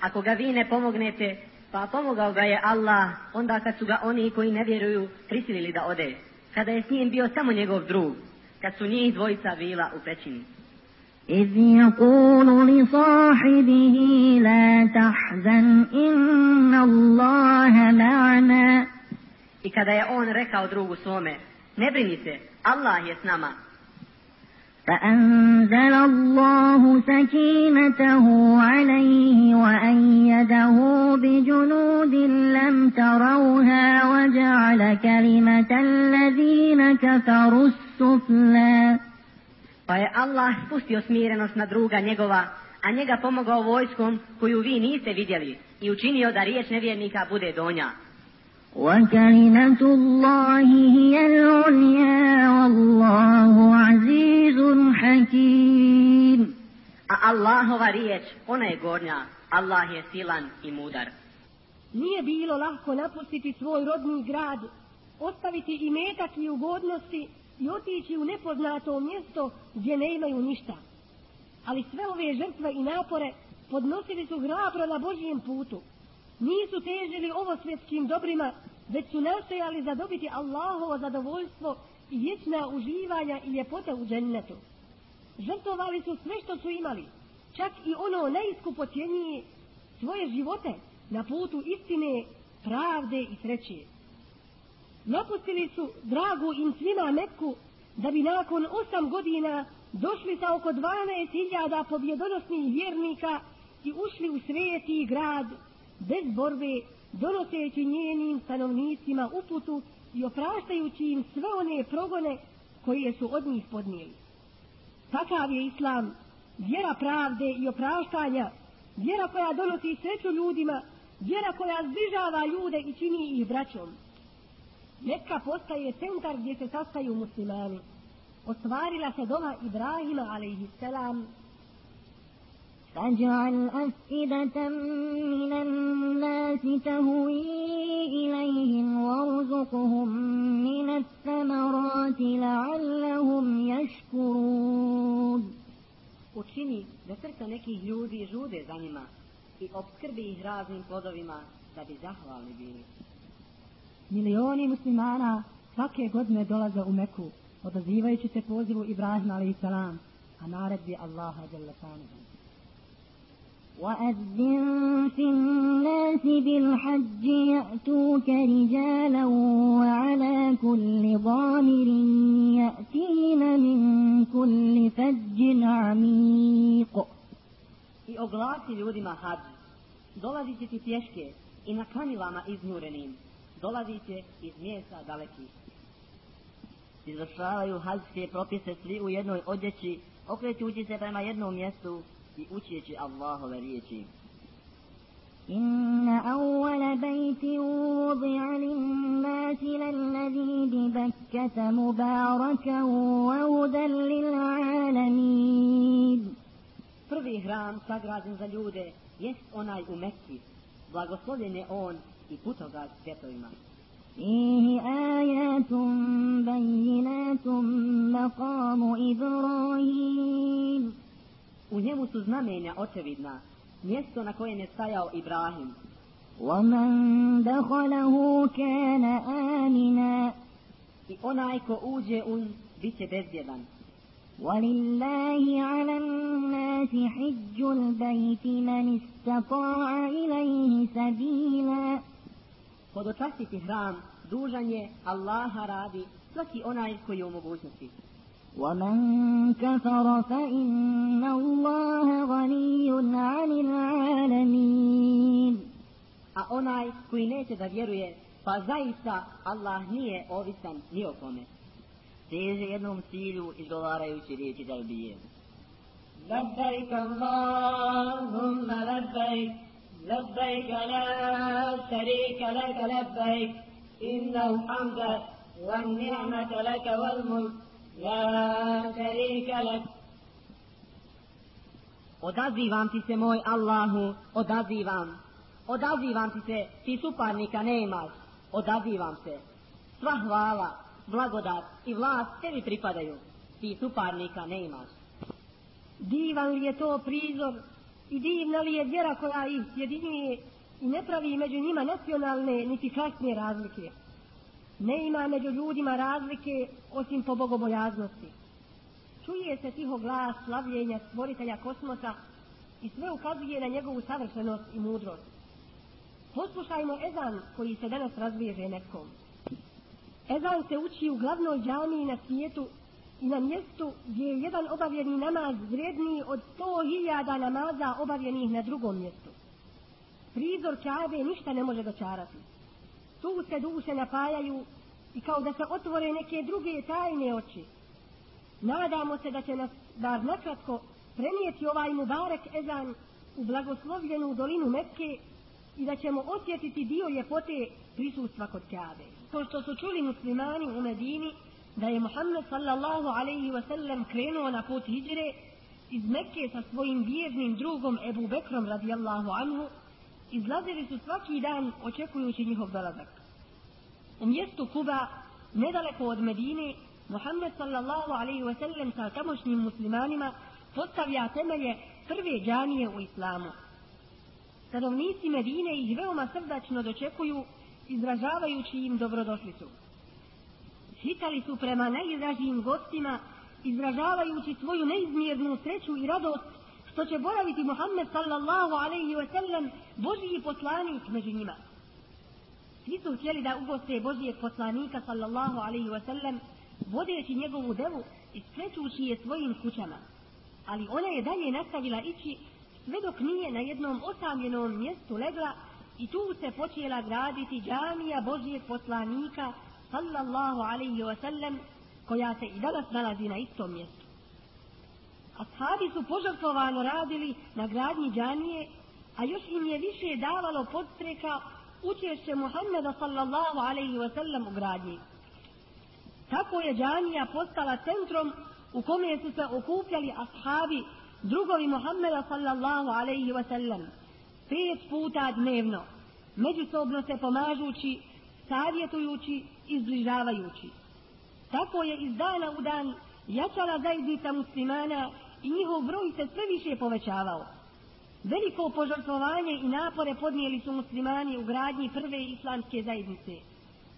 Ako ga vi ne pomognete, pa pomogao ga je Allah, onda kad su ga oni koji ne vjeruju prisilili da ode. Kada je s njim bio samo njegov drug, Kad su njih dvojica bila u pećini. إذ يقول لصاحبه لا تحزن إن الله معنا I kada je on rekao drugu svome, ne brini se, Allah je s nama. فأنزل الله سكينته عليه وأيده بجنود لم تروها وجعل كلمة الذين كفروا السفلى Pa je Allah spustio smirenost na druga njegova, a njega pomogao vojskom koju vi niste vidjeli i učinio da riječ nevjernika bude donja. وكلمة الله هي العليا والله عزيز حكيم A Allahova riječ, ona je gornja, Allah je silan i mudar. Nije bilo lahko napustiti svoj rodni grad, ostaviti i metak i ugodnosti i otići u nepoznato mjesto gdje ne imaju ništa. Ali sve ove žrtve i napore podnosili su hrabro na Božijem putu. Nisu težili ovo svjetskim dobrima, već su nastojali zadobiti Allahovo zadovoljstvo i vječna uživanja i ljepote u džennetu. Žrtovali su sve što su imali, čak i ono najiskupocijenije svoje živote na putu istine, pravde i sreće. Napustili su dragu im svima Mekku da bi nakon osam godina došli sa oko 12.000 pobjedonosnih vjernika i ušli u sveti grad bez borbe, donoseći njenim stanovnicima uputu i opraštajući im sve one progone koje su od njih podnijeli. Takav je Islam, vjera pravde i opraštanja, vjera koja donosi sreću ljudima, vjera koja zbližava ljude i čini ih braćom. Neka postaje centar gdje se sastaju muslimani. Ostvarila se doma Ibrahima, alaihissalam, فاجعل أفئدة من الناس تهوي إليهم وارزقهم من الثمرات لعلهم يشكرون Učini da srca nekih ljudi žude za njima i obskrbi ih raznim plodovima da bi zahvalni bili. Milioni muslimana svake godine dolaze u Meku, odazivajući se pozivu Ibrahima a.s. a naredbi Allaha Đalešanuhu. وأذن في الناس بالحج يأتوك رجالا وعلى كل ضامر يأتين من كل فج عميق I oglasi ljudima hađ. Dolazi će ti pješke i na kamilama iznurenim. Dolazi će iz mjesta dalekih. Izvršavaju hađske propise svi u jednoj odjeći, okrećući se prema jednom mjestu i učeći Allahove riječi. إن أول بيت وضع للناس للذي ببكة مباركا وهدى للعالمين Prvi hram sagrađen za ljude jest onaj u Mekki. Blagoslovljen je on i putogaz svjetovima. فيه آيات بينات مقام إبراهيم U njemu su znamenja očevidna, mjesto na kojem je stajao Ibrahim. ومن دخله كان آمنا I onaj ko uđe u nj, bit će bezbjedan. ولله على الناس حج البيت من استطاع إليه سبيلا Podočastiti hram dužan je Allaha radi svaki onaj koji je u mogućnosti. ومن كفر فإن الله غني عن العالمين A onaj koji neće da vjeruje, pa zaista Allah nije ovisan ni o kome. Teže jednom cilju izgovarajući riječi talbije. لبيك اللهم لبيك لبيك لا شريك لك لبيك إن الحمد والنعمة لك والملك لا شريك لك Odazivam ti se moj Allahu, odazivam. Odazivam ti se, ti suparnika nemaš. Odazivam se. Sva hvala, blagodat i vlast tebi pripadaju. Ti suparnika nemaš. Divan li je to prizor i divna li je vjera koja ih sjedinjuje i ne pravi među njima nacionalne niti klasne razlike. Ne ima među ljudima razlike osim po bogobojaznosti. Čuje se tiho glas slavljenja stvoritelja kosmosa i sve ukazuje na njegovu savršenost i mudrost. Poslušajmo ezan koji se danas razviježe nekom. Ezan se uči u glavnoj džamiji na svijetu i na mjestu gdje je jedan obavljeni namaz vredniji od sto hiljada namaza obavljenih na drugom mjestu. Prizor Kabe ništa ne može dočarati. Tu se duše napajaju i kao da se otvore neke druge tajne oči. Nadamo se da će nas bar nakratko prenijeti ovaj Mubarek Ezan u blagoslovljenu dolinu Mekke i da ćemo osjetiti dio ljepote prisustva kod Kabe. To što su čuli muslimani u Medini da je Muhammed sallallahu alaihi wa sallam krenuo na put hijre iz Mekke sa svojim vjernim drugom Ebu Bekrom radijallahu anhu, izlazili su svaki dan očekujući njihov dolazak. U mjestu Kuba, nedaleko od Medine, Muhammed sallallahu alaihi wa sallam sa tamošnjim muslimanima postavlja temelje prve džanije u islamu. Stanovnici Medine ih veoma srdačno dočekuju, izražavajući im dobrodošlicu. Hitali su prema najdražijim gostima izražavajući svoju neizmjernu sreću i radost što će boraviti Muhammed sallallahu alaihi wa sallam, Božiji poslanik među njima. Svi su htjeli da ugoste Božijeg poslanika sallallahu alaihi wa sallam, vodeći njegovu devu i skrećući je svojim kućama. Ali ona je dalje nastavila ići sve dok nije na jednom osamljenom mjestu legla i tu se počela graditi džamija Božijeg poslanika sallallahu alaihi wa sallam koja se i danas nalazi na istom mjestu. Ashabi su požrtvovano radili na gradnji džamije, a još im je više davalo podstreka učešće Muhammeda sallallahu alaihi wa sallam u gradnji. Tako je džamija postala centrom u kome su se okupljali ashabi, drugovi Muhammeda sallallahu alaihi wa sallam, pet puta dnevno, međusobno se pomažući, savjetujući i zbližavajući. Tako je iz dana u dan jačala zajednica muslimana i njihov broj se sve više povećavao. Veliko požrtvovanje i napore podnijeli su muslimani u gradnji prve islamske zajednice.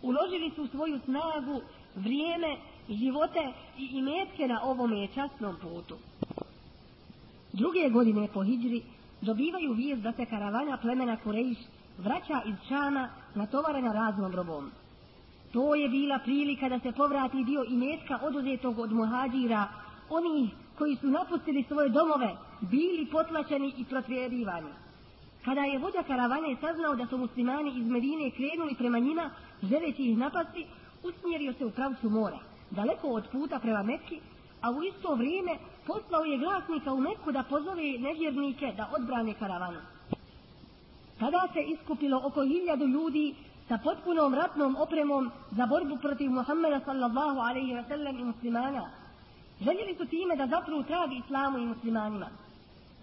Uložili su svoju snagu, vrijeme, živote i imetke na ovome časnom putu. Druge godine po Hidžri dobivaju vijest da se karavana plemena Kurejš vraća iz Šama natovarena raznom robom. To je bila prilika da se povrati dio imetka oduzetog od muhađira, onih koji su napustili svoje domove, bili potlačeni i protjerivani. Kada je vođa karavane saznao da su muslimani iz Medine krenuli prema njima, želeći ih napasti, usmjerio se u pravcu mora, daleko od puta prema Mekki, a u isto vrijeme poslao je glasnika u Mekku da pozove nevjernike da odbrane karavanu. Tada se iskupilo oko hiljadu ljudi sa potpunom ratnom opremom za borbu protiv Muhammeda sallallahu alaihi wa sallam i muslimana. Željeli su time da zatru trag islamu i muslimanima.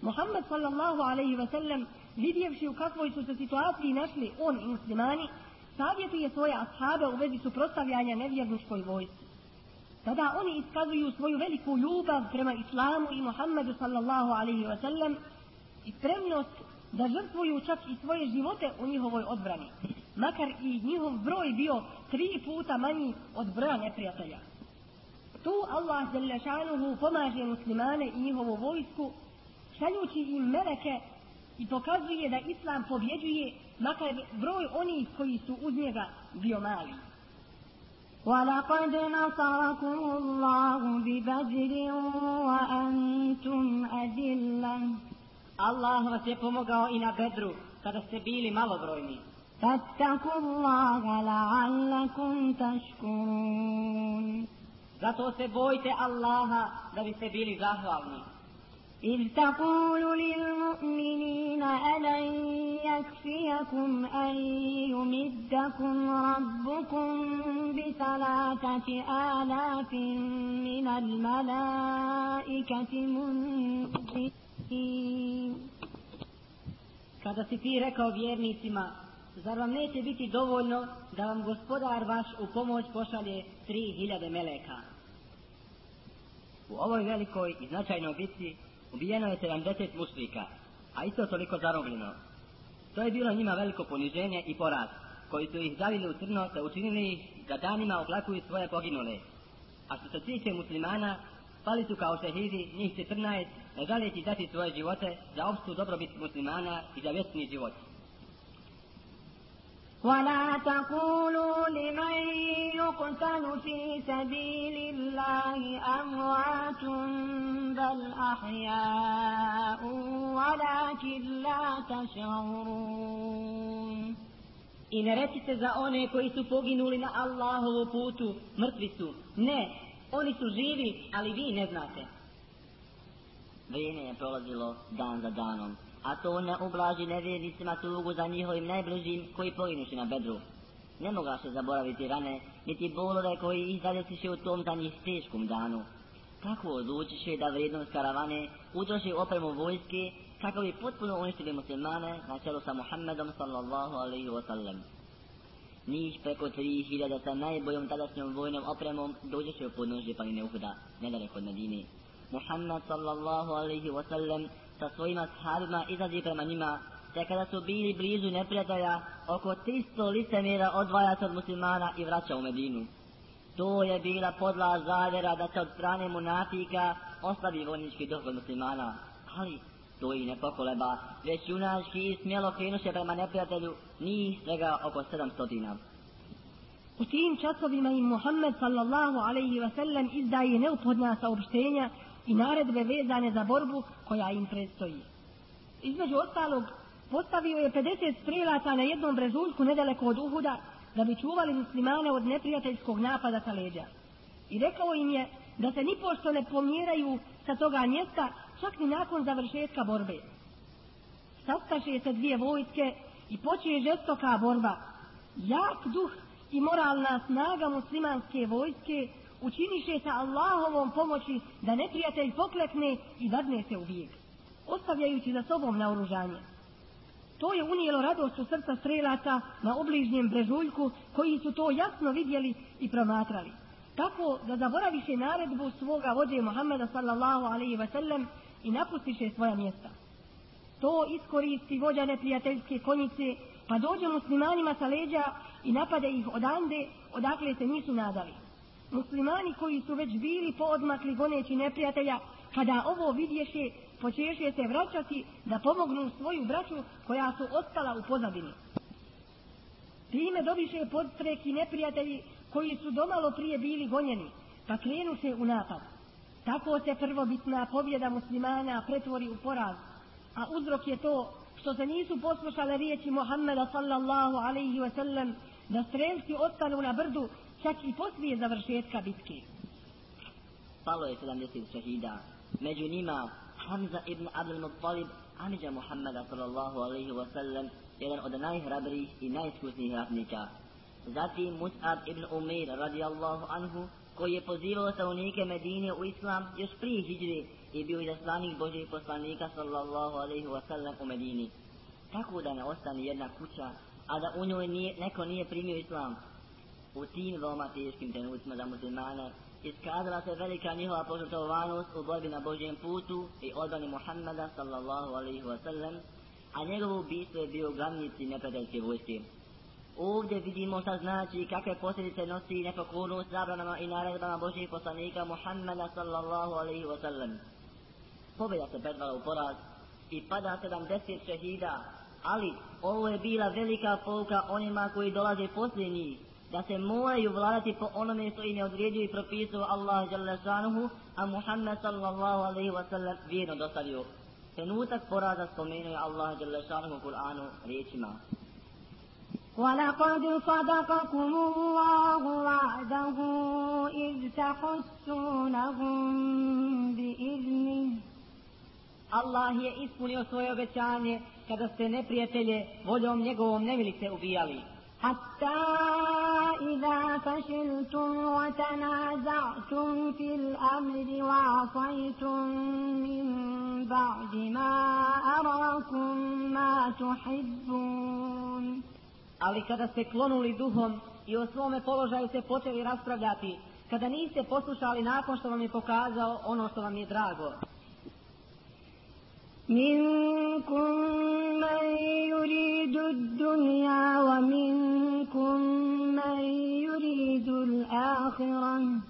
Muhammed sallallahu alaihi wa sallam vidjevši u kakvoj su se situaciji našli on i muslimani, savjetuje svoje ashabe u vezi suprotstavljanja nevjerničkoj vojsci. Tada oni iskazuju svoju veliku ljubav prema islamu i Muhammedu sallallahu alaihi wa sallam i spremnost da žrtvuju čak i svoje živote u njihovoj odbrani, makar i njihov broj bio tri puta manji od broja neprijatelja. Tu Allah Đelešanuhu pomaže muslimane i njihovu vojsku, šaljući im meleke i pokazuje da Islam pobjeđuje, makar broj onih koji su uz njega bio mali. ولقد نصركم الله ببدر وأنتم أذلة Allah vas je pomogao i na bedru, kada ste bili malobrojni. فاتقوا الله لعلكم تشكرون Zato se bojte Allaha da biste bili zahvalni. إذ تقول للمؤمنين ألن يكفيكم أن يمدكم ربكم بثلاثة آلاف من الملائكة منزلين Kada si ti rekao vjernicima, zar vam neće biti dovoljno da vam gospodar vaš u pomoć pošalje tri hiljade meleka? U ovoj velikoj i značajnoj bitci ubijeno je 70 mušlika, a isto toliko zarobljeno. To je bilo njima veliko poniženje i poraz, koji su ih zavili u crno te učinili ih da danima oplakuju svoje poginule. A što se tiče muslimana, pali su kao šehidi, njih 14, ne želeći dati svoje živote za opštu dobrobit muslimana i za vječni život. ولا تقولوا لمن يقتل في سبيل الله أموات بل أحياء ولكن لا تشعرون I ne recite za one koji su poginuli na Allahovu putu, mrtvi su. Ne, oni su živi, ali vi ne znate. Vrijeme je prolazilo dan za danom, a to ne ublaži nevjernicima tugu za njihovim najbližim koji poginuši na bedru. Ne mogla se zaboraviti rane, niti bolove koji ih zadesiše u tom za teškom danu. Kako odlučiše da vrijednost karavane utroši opremu vojske kako bi potpuno uništili muslimane na čelu sa Muhammedom sallallahu alaihi wa sallam. Njih preko tri hiljada sa najboljom tadašnjom vojnom opremom dođeše u podnožje planine Uhuda, nedaleko od Medine. Muhammed sallallahu alaihi wa sallam sa svojima sahabima izlazi prema njima, te kada su bili blizu neprijatelja, oko 300 licemjera odvaja se od muslimana i vraća u Medinu. To je bila podla zavjera da se od strane munafika oslabi vojnički duh od muslimana. Ali to ih ne pokoleba, već junački i smjelo krenuše prema neprijatelju njih svega oko sedamstotina. U tim časovima im Muhammed sallallahu alaihi wa sallam izdaje neuphodna saopštenja i naredbe vezane za borbu koja im predstoji. Između ostalog, postavio je 50 strelaca na jednom brežuljku nedaleko od Uhuda da bi čuvali muslimane od neprijateljskog napada sa leđa. I rekao im je da se nipošto ne pomjeraju sa toga mjesta čak ni nakon završetka borbe. Sastaše se dvije vojske i počeje žestoka borba. Jak duh i moralna snaga muslimanske vojske učiniše sa Allahovom pomoći da neprijatelj poklekne i dadne se u bijeg, ostavljajući za sobom naoružanje. To je unijelo radost u srca strelaca na obližnjem brežuljku koji su to jasno vidjeli i promatrali. Tako da zaboraviše naredbu svoga vođe Muhammeda sallallahu alaihi wa sallam i napustiše svoja mjesta. To iskoristi vođa neprijateljske konjice, pa dođe muslimanima sa leđa i napade ih odande, odakle se nisu nadali. Muslimani koji su već bili poodmakli goneći neprijatelja, kada ovo vidješe, počeše se vraćati da pomognu svoju braću koja su ostala u pozadini. Time dobiše podstrek i neprijatelji koji su domalo prije bili gonjeni, pa krenuše u napad. Tako se prvobitna pobjeda muslimana pretvori u poraz, a uzrok je to što se nisu poslušale riječi Muhammeda sallallahu alaihi wa sallam da strelci ostanu na brdu čak i poslije završetka bitke. Palo je 70 šehida, među njima Hamza ibn Abdul Muttalib, Amidža Muhammeda sallallahu alaihi wa sallam, jedan od najhrabrijih i najiskusnijih ratnika. Zatim Mus'ab ibn Umair radijallahu anhu, koji je pozivao stanovnike Medine u islam još prije hijri i bio izaslanik Božih poslanika sallallahu alaihi wa sallam u Medini. Tako da ne ostane jedna kuća, a da u njoj nije, neko nije primio islam. U tim veoma teškim trenucima za muslimane iskazala se velika njihova požrtovanost u borbi na Božjem putu i odbrani Muhammeda sallallahu alaihi wa sallam, a njegovo ubijstvo je bio glavnici neprijateljske vojske. Ovdje vidimo šta znači kakve posljedice nosi nepokornost zabranama i naredbama Božih poslanika Muhammeda sallallahu alaihi wa sallam. Pobjeda se predvala u poraz i pada 70 šehida, ali ovo je bila velika pouka onima koji dolaze poslije njih, da se moraju vladati po onome što im je odredio i propisao Allah žele šanuhu, a Muhammed sallallahu alaihi wa sallam vjerno dostavio. Trenutak poraza spomenuo je Allah žele šanuhu u Kur'anu riječima. ولقد صدقكم الله وعده إذ تحسونهم بإذنه Allah je ispunio svoje obećanje kada ste neprijatelje voljom njegovom nemilice ubijali. حتى إذا فشلتم وتنازعتم في الأمر وعصيتم من بعد ما أراكم ما تحبون Ali kada ste klonuli duhom i o svome položaju se počeli raspravljati, kada niste poslušali nakon što vam je pokazao ono što vam je drago. منكم من يريد الدنيا ومنكم من يريد الآخرة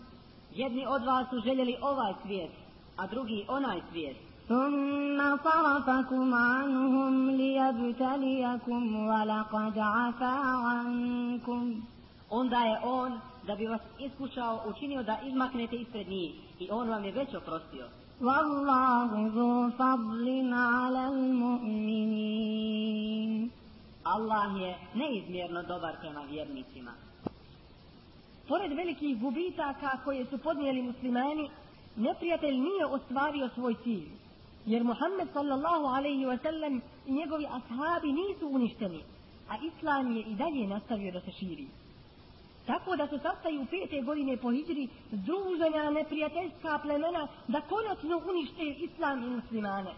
Jedni od vas su željeli ovaj svijet, a drugi onaj svijet. ثم صرفكم عنهم ليبتليكم ولقد عفا عنكم Onda je on, da bi vas iskušao, učinio da izmaknete ispred njih i on vam je već oprostio. والله ذو فضل على المؤمنين Allah je neizmjerno dobar prema vjernicima. Pored velikih gubitaka koje su podnijeli muslimani, neprijatelj nije ostvario svoj cilj. Jer Muhammed sallallahu alaihi wa sallam i njegovi ashabi nisu uništeni, a islam je i dalje nastavio da se širi. Tako da se sastaju pete godine po hijri združena neprijateljska plemena da konačno unište islam i muslimane.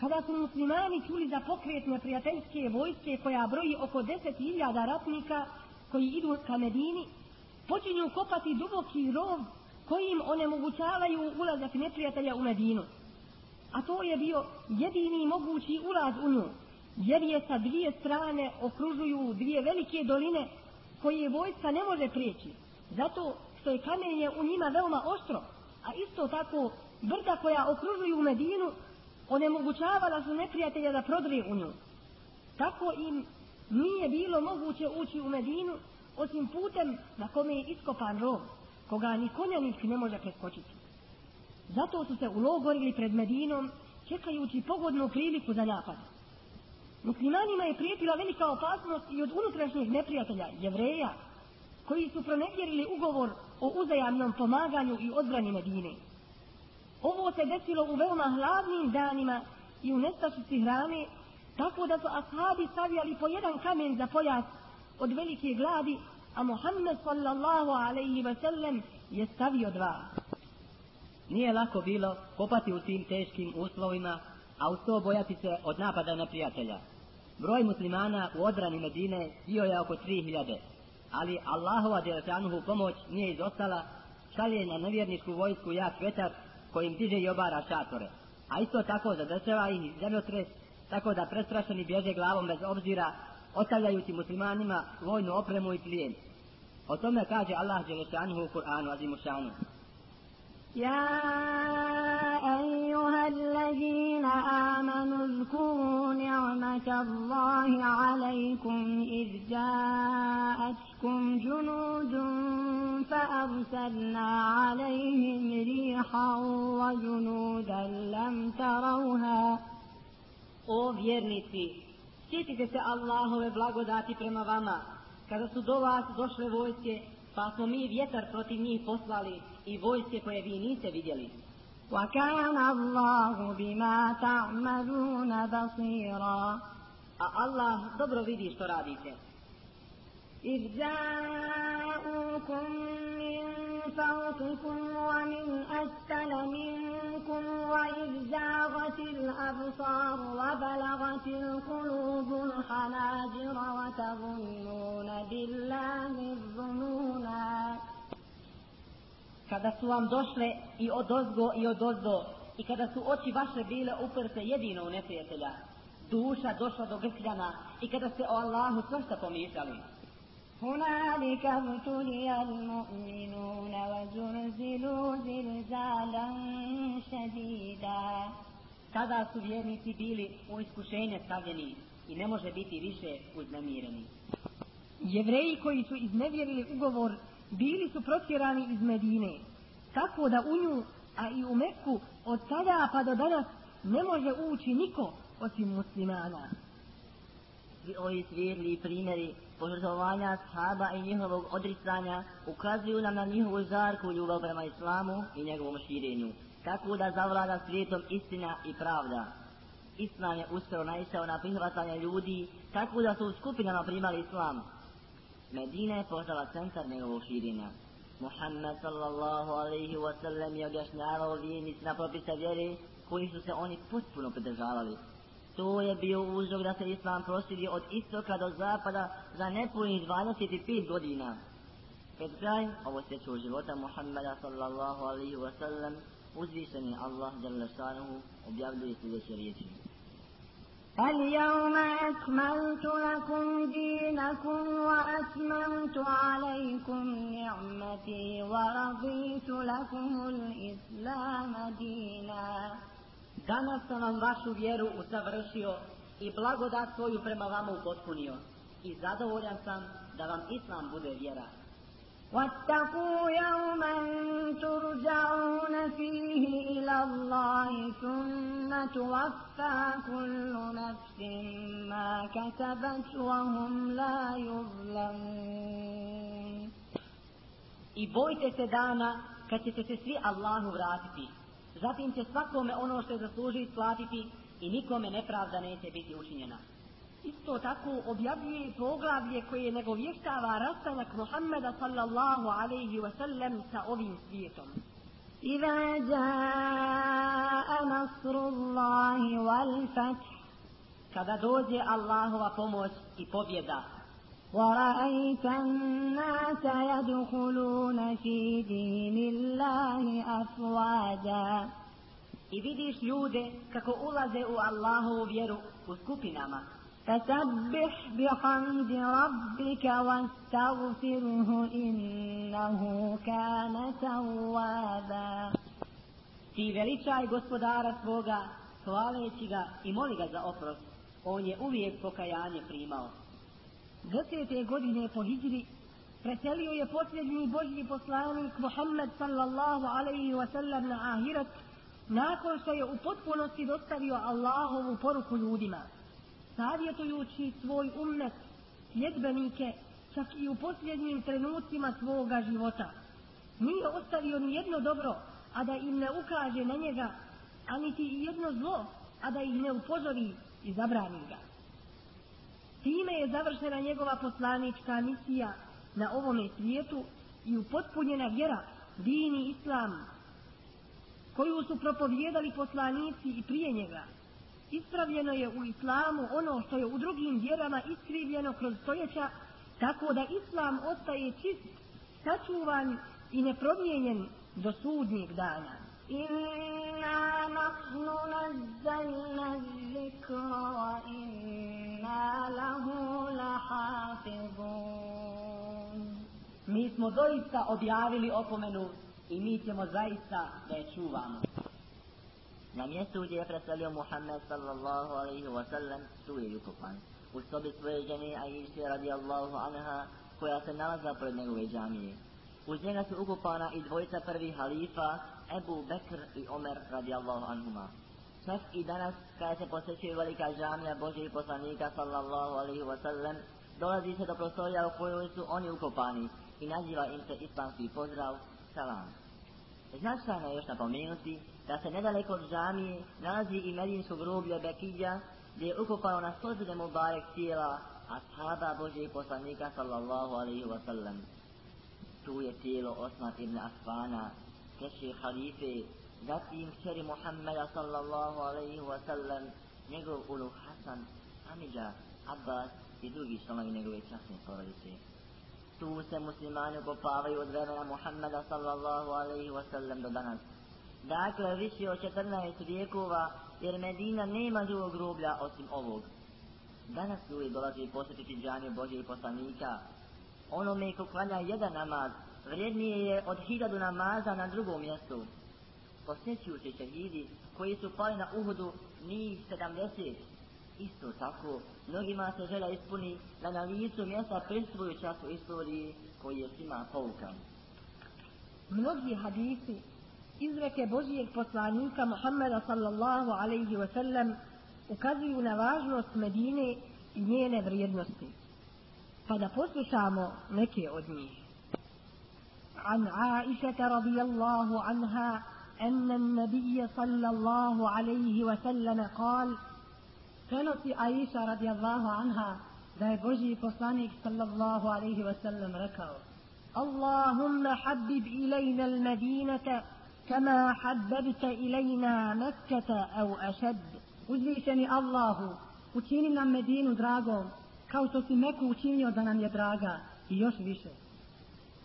Kada su muslimani čuli za pokret neprijateljske vojske koja broji oko deset hiljada ratnika koji idu ka Medini, počinju kopati duboki rov kojim onemogućavaju ulazak neprijatelja u Medinu. A to je bio jedini mogući ulaz u nju, jer je sa dvije strane okružuju dvije velike doline koje vojska ne može prijeći. Zato što je kamenje u njima veoma oštro, a isto tako brda koja okružuju Medinu onemogućavala su neprijatelja da prodre u nju. Tako im nije bilo moguće ući u Medinu osim putem na kome je iskopan rov, koga ni konjanik ne može preskočiti. Zato su se ulogorili pred Medinom, čekajući pogodnu priliku za napad. Muslimanima je prijetila velika opasnost i od unutrašnjih neprijatelja, jevreja, koji su pronevjerili ugovor o uzajamnom pomaganju i odbrani Medine. Ovo se desilo u veoma hladnim danima i u nestašici hrane, tako da su ashabi stavljali po jedan kamen za pojas od velike gladi, a Muhammed sallallahu alaihi ve sellem je stavio dva. Nije lako bilo kopati u tim teškim uslovima, a uz to bojati se od napada neprijatelja. Broj muslimana u odbrani Medine bio je oko 3000, ali Allahova djelašanuhu pomoć nije izostala, šalje na nevjerničku vojsku jak vetar kojim diže i obara šatore. A isto tako zadeseva ih zemljotres, tako da prestrašeni bježe glavom bez obzira, ostavljajući muslimanima vojnu opremu i plijen. O tome kaže Allah Đelešanuhu u Kur'anu Azimu Šanu. أيها الذين آمنوا اذكروا نعمة الله عليكم إذ جاءتكم جنود فأرسلنا عليهم ريحا وجنودا لم تروها O vjernici, sjetite se Allahove blagodati prema vama, kada su do vas došle vojske, pa smo mi vjetar protiv njih poslali i vojske koje vi niste vidjeli. وكان الله بما تعملون بصيرا A Allah dobro vidi što radite. إذ جاءوكم من فوقكم ومن أسفل منكم وإذ زاغت الأبصار وبلغت القلوب الحناجر وتظنون بالله الظنونا Kada su vam došle i od ozgo i od ozdo i kada su oči vaše bile uprte jedino u neprijatelja, duša došla do grkljana i kada ste o Allahu svašta pomišljali. هنالك ابتلي المؤمنون وزلزلوا زلزالا شديدا Tada su vjernici bili u iskušenje stavljeni i ne može biti više uznemireni. Jevreji koji su iznevjerili ugovor bili su protjerani iz Medine, tako da u nju, a i u Meku od tada pa do danas ne može ući niko osim muslimana. Svi ovi svijetli primjeri požrtvovanja sahaba i njihovog odricanja ukazuju nam na njihovu žarku ljubav prema islamu i njegovom širenju, tako da zavlada svijetom istina i pravda. Islam je uskoro naišao na prihvatanje ljudi, tako da su u skupinama primali islam. Medina je postala centar njegovog širenja. Muhammed sallallahu alaihi wa sallam je objašnjavao vjernici na propise vjere koji su se oni potpuno pridržavali. To je bio uzrok da se islam proširio od istoka do zapada za nepunih 25 godina. Pred kraj ovo stječu života Muhammeda sallallahu alaihi wa sallam uzvišeni Allah objavljuje sljedeće riječi. اليوم أكملت لكم دينكم وأتممت عليكم نعمتي ورضيت لكم الإسلام دينا Danas sam vam vašu vjeru usavršio i blagodat svoju prema vama upotpunio. I zadovoljan sam da vam Islam bude vjera. واتقوا يوما ترجعون فيه إلى الله ثم توفى كل نفس ما كسبت وهم لا يظلمون I bojte se dana kad ćete se svi Allahu vratiti. Zatim će svakome ono što je zasluži isplatiti i nikome nepravda neće biti učinjena. Isto tako objavljuje poglavlje koje nagovještava rastanak Muhammeda sallallahu alaihi wa sallam sa ovim svijetom. إذا جاء نصر الله والفتح Kada dođe Allahova pomoć i pobjeda, ورأيت الناس يدخلون في دين الله أفواجا i vidiš ljude kako ulaze u Allahovu vjeru u skupinama, فسبح بحمد ربك واستغفره إنه كان توابا Ti veličaj gospodara svoga, hvaleći ga i moli ga za oprost. On je uvijek pokajanje primao. Desete godine po hijri preselio je posljednji Božji poslanik Muhammed sallallahu alaihi wa sallam na ahiret nakon što je u potpunosti dostavio Allahovu poruku ljudima, savjetujući svoj ummet, sljedbenike, čak i u posljednjim trenucima svoga života. Nije ostavio ni jedno dobro, a da im ne ukaže na njega, a niti jedno zlo, a da ih ne upozori i zabrani ga. Time je završena njegova poslanička misija na ovome svijetu i upotpunjena vjera, dini islam, koju su propovjedali poslanici i prije njega. Ispravljeno je u islamu ono što je u drugim vjerama iskrivljeno kroz stoljeća, tako da islam ostaje čist, sačuvan i nepromijenjen do sudnjeg dana. Inna nahnu nazzalna zikra wa inna lahu lahafizun. Mi smo doista objavili opomenu i mi ćemo zaista da je čuvamo. Na mjestu gdje je preselio Muhammed sallallahu alaihi wa sallam, tu je ukopan. U sobi svoje žene Aisha radijallahu anha, koja se nalaza pored njegove džamije. Uz njega su ukopana i dvojica prvih halifa, Ebu Bekr i Omer radijallahu anhuma. Čak i danas, kada se posjećuje velika džamija Božih poslanika sallallahu alaihi wa sallam, dolazi se do prostorija u kojoj su oni ukopani i naziva im se islamski pozdrav, salam. Značajno je još napomenuti da se nedaleko od džamije nalazi i medinsko groblje Bekidja, gdje je ukopano na stotine Mubarek tijela ashaba Božih poslanika sallallahu alaihi wa sallam. Tu je tijelo Osman ibn Affana, treći halife, zatim kćeri Muhammeda sallallahu alaihi wa sallam, njegov uluh Hasan, Amidža, Abbas i drugi članovi njegove časne porodice. Tu se muslimani ukopavaju od vremena Muhammeda sallallahu alaihi wa sallam do danas. Dakle, više od 14 vijekova, jer Medina nema drugog groblja osim ovog. Danas ljudi dolazi posjetiti džanju Božih poslanika. Onome ko klanja jedan namaz, vrijednije je od hiljadu namaza na drugom mjestu. Posjećuju se šehidi koji su pali na Uhudu njih sedamdeset. Isto tako, mnogima se želja ispuni da na licu mjesta prisvoju čas u istoriji koji je svima poukan. Mnogi hadisi izreke Božijeg poslanika Muhammeda sallallahu alaihi wa sallam ukazuju na važnost Medine i njene vrijednosti. Pa da poslušamo neke od njih. عن عائشة رضي الله عنها أن النبي صلى الله عليه وسلم قال Prenosi Aisha radijallahu anha da je Božji poslanik sallallahu alaihi wa sallam rekao اللهم حبب إلينا المدينة كما حببت إلينا مكة أو أشد وزيشني الله وشيني مدين دراغو كاو سوسي مكو وشيني يدراغا يوش بيشي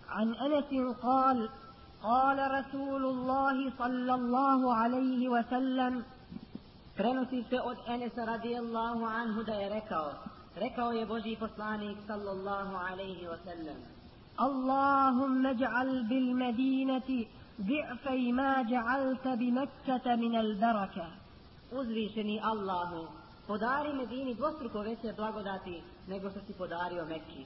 عن أنس قال قال رسول الله صلى الله عليه وسلم Prenosi se od Enesa radijallahu anhu da je rekao, rekao je Boži poslanik sallallahu alaihi wa sallam. Allahumma ضعفي ما جعلت بمكة من البركة uzvišeni Allahu, podari Medini dvostruko veće blagodati nego što si podario Mekki.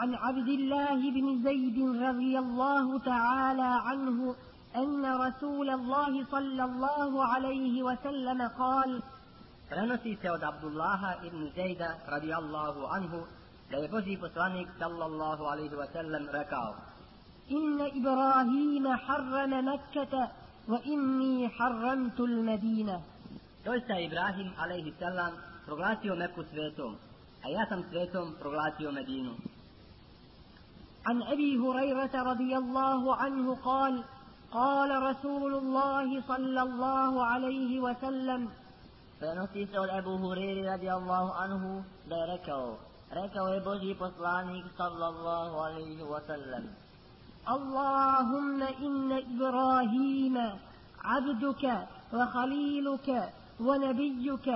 عن عبد الله بن زيد رضي الله تعالى عنه أن رسول الله صلى الله عليه وسلم قال Prenosi se od Abdullaha ibn Zejda radijallahu anhu da je Božji poslanik sallallahu alaihi wa sallam rekao إن إبراهيم حرم مكة وإني حرمت المدينة Doista je Ibrahim sallam proglasio Meku svetom, a ja sam svetom proglasio Medinu. عن أبي هريرة رضي الله عنه قال قال رسول الله صلى الله عليه وسلم Prenosi se od Ebu Huriri radijallahu anhu da je rekao, rekao je Božji poslanik sallallahu alaihi wa sallam, اللهم إن إبراهيم عبدك وخليلك ونبيك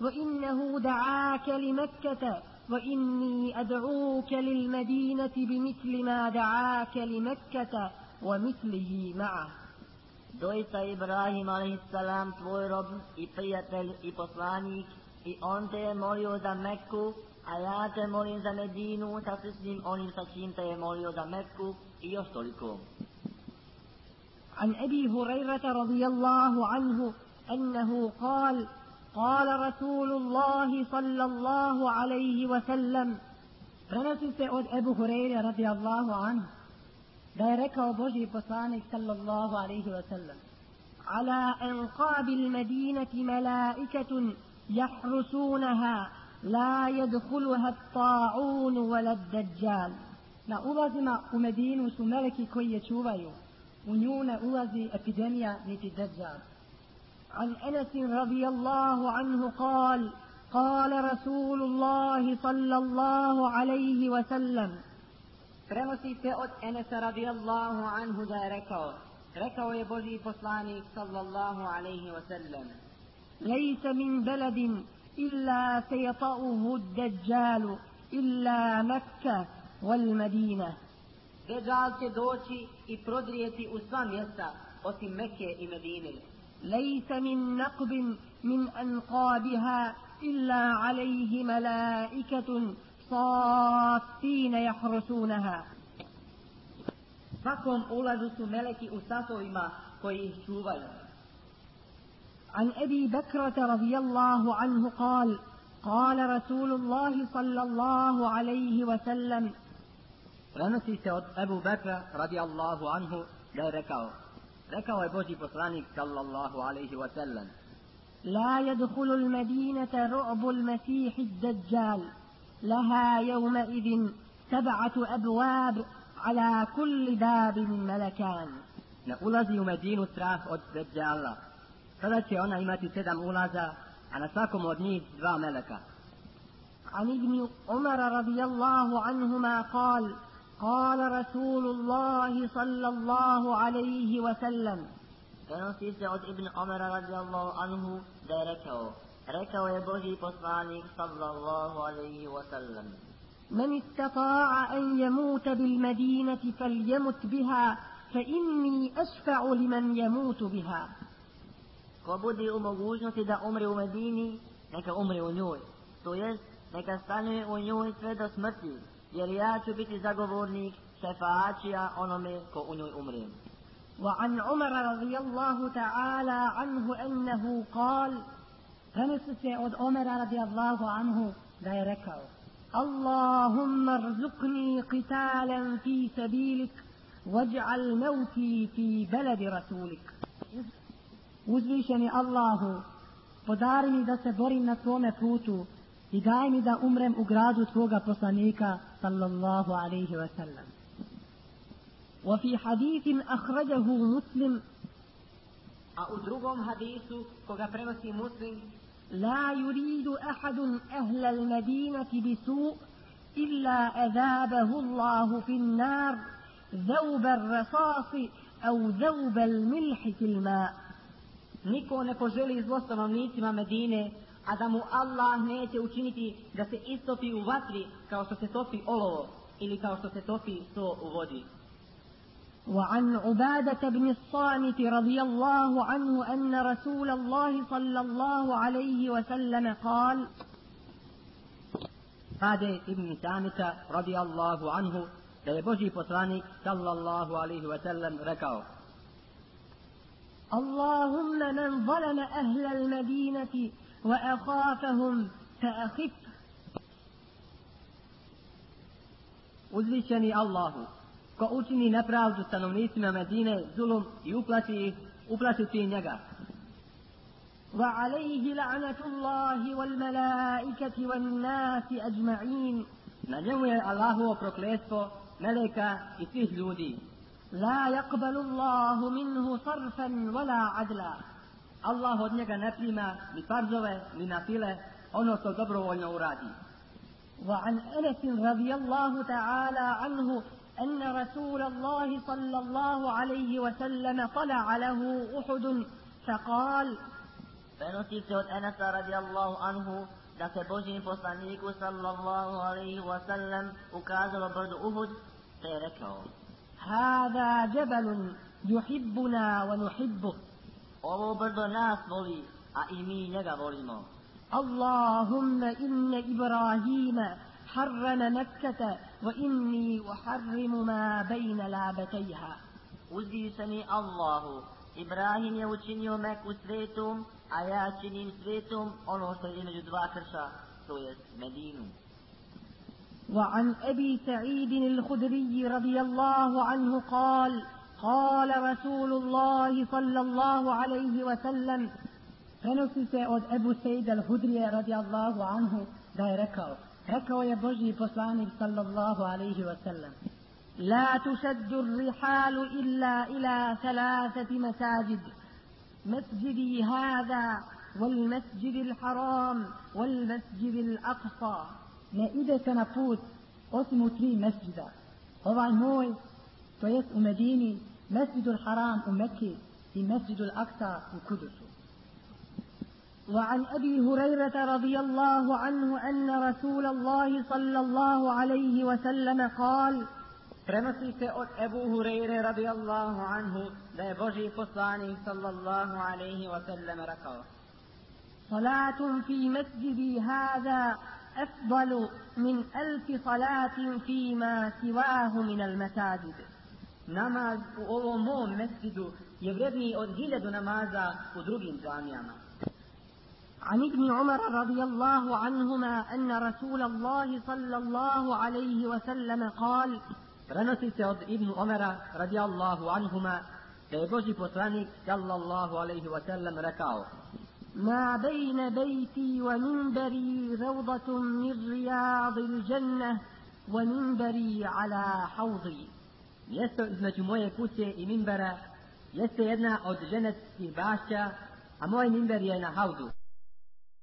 وإنه دعاك لمكة وإني أدعوك للمدينة بمثل ما دعاك لمكة ومثله معه. دويتا إبراهيم عليه السلام твой رب и приятель и посланник и он те е молил за Мекку а я те молим за عن أبي هريرة رضي الله عنه أنه قال قال رسول الله صلى الله عليه وسلم Prenosi se od Ebu Hureyre radijallahu anhu da je rekao Božji poslanik sallallahu alaihi wa على أنقاب المدينة ملائكة يحرسونها لا يدخلها الطاعون ولا الدجال Na ulazima u Medinu su meleki koji je čuvaju. U nju ne ulazi epidemija niti deđal. عن أنس رضي الله عنه قال قال رسول الله صلى الله عليه وسلم Prenosi se od Enesa radijallahu anhu da je rekao, rekao je Božji poslanik sallallahu alaihi wa sallam, ليس من بلد إلا سيطأه الدجال إلا مكة والمدينة Deđal će doći i prodrijeti u sva mjesta, osim Mekke i Medine. ليس من نقب من أنقابها إلا عليه ملائكة صافين يحرسونها Svakom ulazu su meleki u safovima koji ih čuvaju. عن أبي بكرة رضي الله عنه قال قال رسول الله صلى الله عليه وسلم Prenosi se od Ebu Bekra radijallahu anhu da je rekao, rekao je Božji poslanik sallallahu alaihi wa sallam, لا يدخل المدينة رعب المسيح الدجال لها يومئذ سبعة أبواب على كل باب ملكان ne ulazi u Medinu strah od Deđala. Tada će ona imati sedam ulaza, a na svakom od njih dva meleka. عن ابن عمر رضي الله عنهما قال قال رسول الله صلى الله عليه وسلم Prenosi se od Ibn Omara radijallahu anhu da je rekao, rekao je Božji poslanik sallallahu alaihi wa sallam. من استطاع أن يموت بالمدينة فليمت بها فإني أشفع لمن يموت بها Ko bude u mogućnosti da umre u Medini, neka umre u njoj. To jest, neka stanuje u njoj sve do smrti, jer ja ću biti zagovornik šefačija onome ko u njoj umre. وعن عمر رضي الله تعالى عنه أنه قال Prenosi se od Omera radijallahu anhu da je rekao, اللهم ارزقني قتالا في سبيلك واجعل موتي في بلد رسولك uzvišeni Allahu, podari mi da se borim na tvome putu i daj mi da umrem u gradu tvoga poslanika sallallahu alaihi wa sallam. وفي حديث أخرجه مسلم أدرغم حديث كما فرمسي مسلم لا يريد أحد أهل المدينة بسوء إلا أذابه الله في النار ذوب الرصاص أو ذوب الملح في الماء نيكو نيكو نكو جلي زوستو مدينة a da mu Allah neće učiniti da se istopi u vatri kao što se topi olovo ili kao što se topi to u vodi. وعن عبادة بن الصامت رضي الله عنه أن رسول الله صلى الله عليه وسلم قال هذا ابن سامت رضي الله عنه لبجي فتراني صلى الله عليه وسلم ركعه اللهم من ظلم أهل المدينة وأخافهم فأخف Uzvišeni Allahu, ko učini nepravdu stanovnicima Medine, zulum i uplati ih, uplati ti njega. وعليه لعنة الله والملائكة والناس أجمعين Na njemu je Allahovo prokletstvo, meleka i svih ljudi. لا يقبل الله منه صرفا ولا عدلا Allah od njega ne prima ni farzove, ni na file, ono što dobrovoljno uradi. وعن أنس رضي الله تعالى عنه أن رسول الله صلى الله عليه وسلم طلع له أحد فقال Prenosi se od Enesa radijallahu anhu da se Božim poslaniku sallallahu alaihi wa sallam ukazalo brdu Uhud, te je rekao هذا جبل يحبنا ونحبه Ovo brdo nas voli, a i mi njega volimo. اللهم إن إبراهيم حرم مكة وإني أحرم ما بين لابتيها Uzvišeni Allahu, Ibrahim je učinio Meku svetom, a ja činim svetom ono što je između dva krša, to je Medinu. وعن أبي سعيد الخدري رضي الله عنه قال قال رسول الله صلى الله عليه وسلم Prenosi se od Ebu Sejda al-Hudrije radijallahu anhu da je rekao, rekao je Božji poslanik sallallahu alaihi wa sallam, لا تشد الرحال إلا إلى ثلاثة مساجد مسجدي هذا والمسجد الحرام والمسجد الأقصى ne ide se na put osim u tri mesđida. Ovaj moj, to jest u Medini, Mekki i mesđidul Aksa u Kudusu. وعن أبي هريرة رضي الله عنه أن رسول الله صلى الله عليه وسلم قال Prenosi se od Ebu Hureyre radijallahu anhu da je Boži poslanik sallallahu alaihi wa sallam rekao صلاة في مسجدي هذا أفضل من ألف صلاة فيما سواه من المساجد namaz u ovom mom mesidu je vredniji od hiljadu namaza u drugim džamijama. عن ابن عمر رضي الله عنهما أن رسول الله صلى الله عليه وسلم قال رنسيت ابن عمر رضي الله عنهما يجوزي بطرانك صلى الله عليه وسلم ركاو ما بين بيتي ومنبري روضة من رياض الجنة ومنبري على حوضي Mjesto između moje kuće i minbera jeste jedna od ženetskih bašća, a moj minber je na haudu.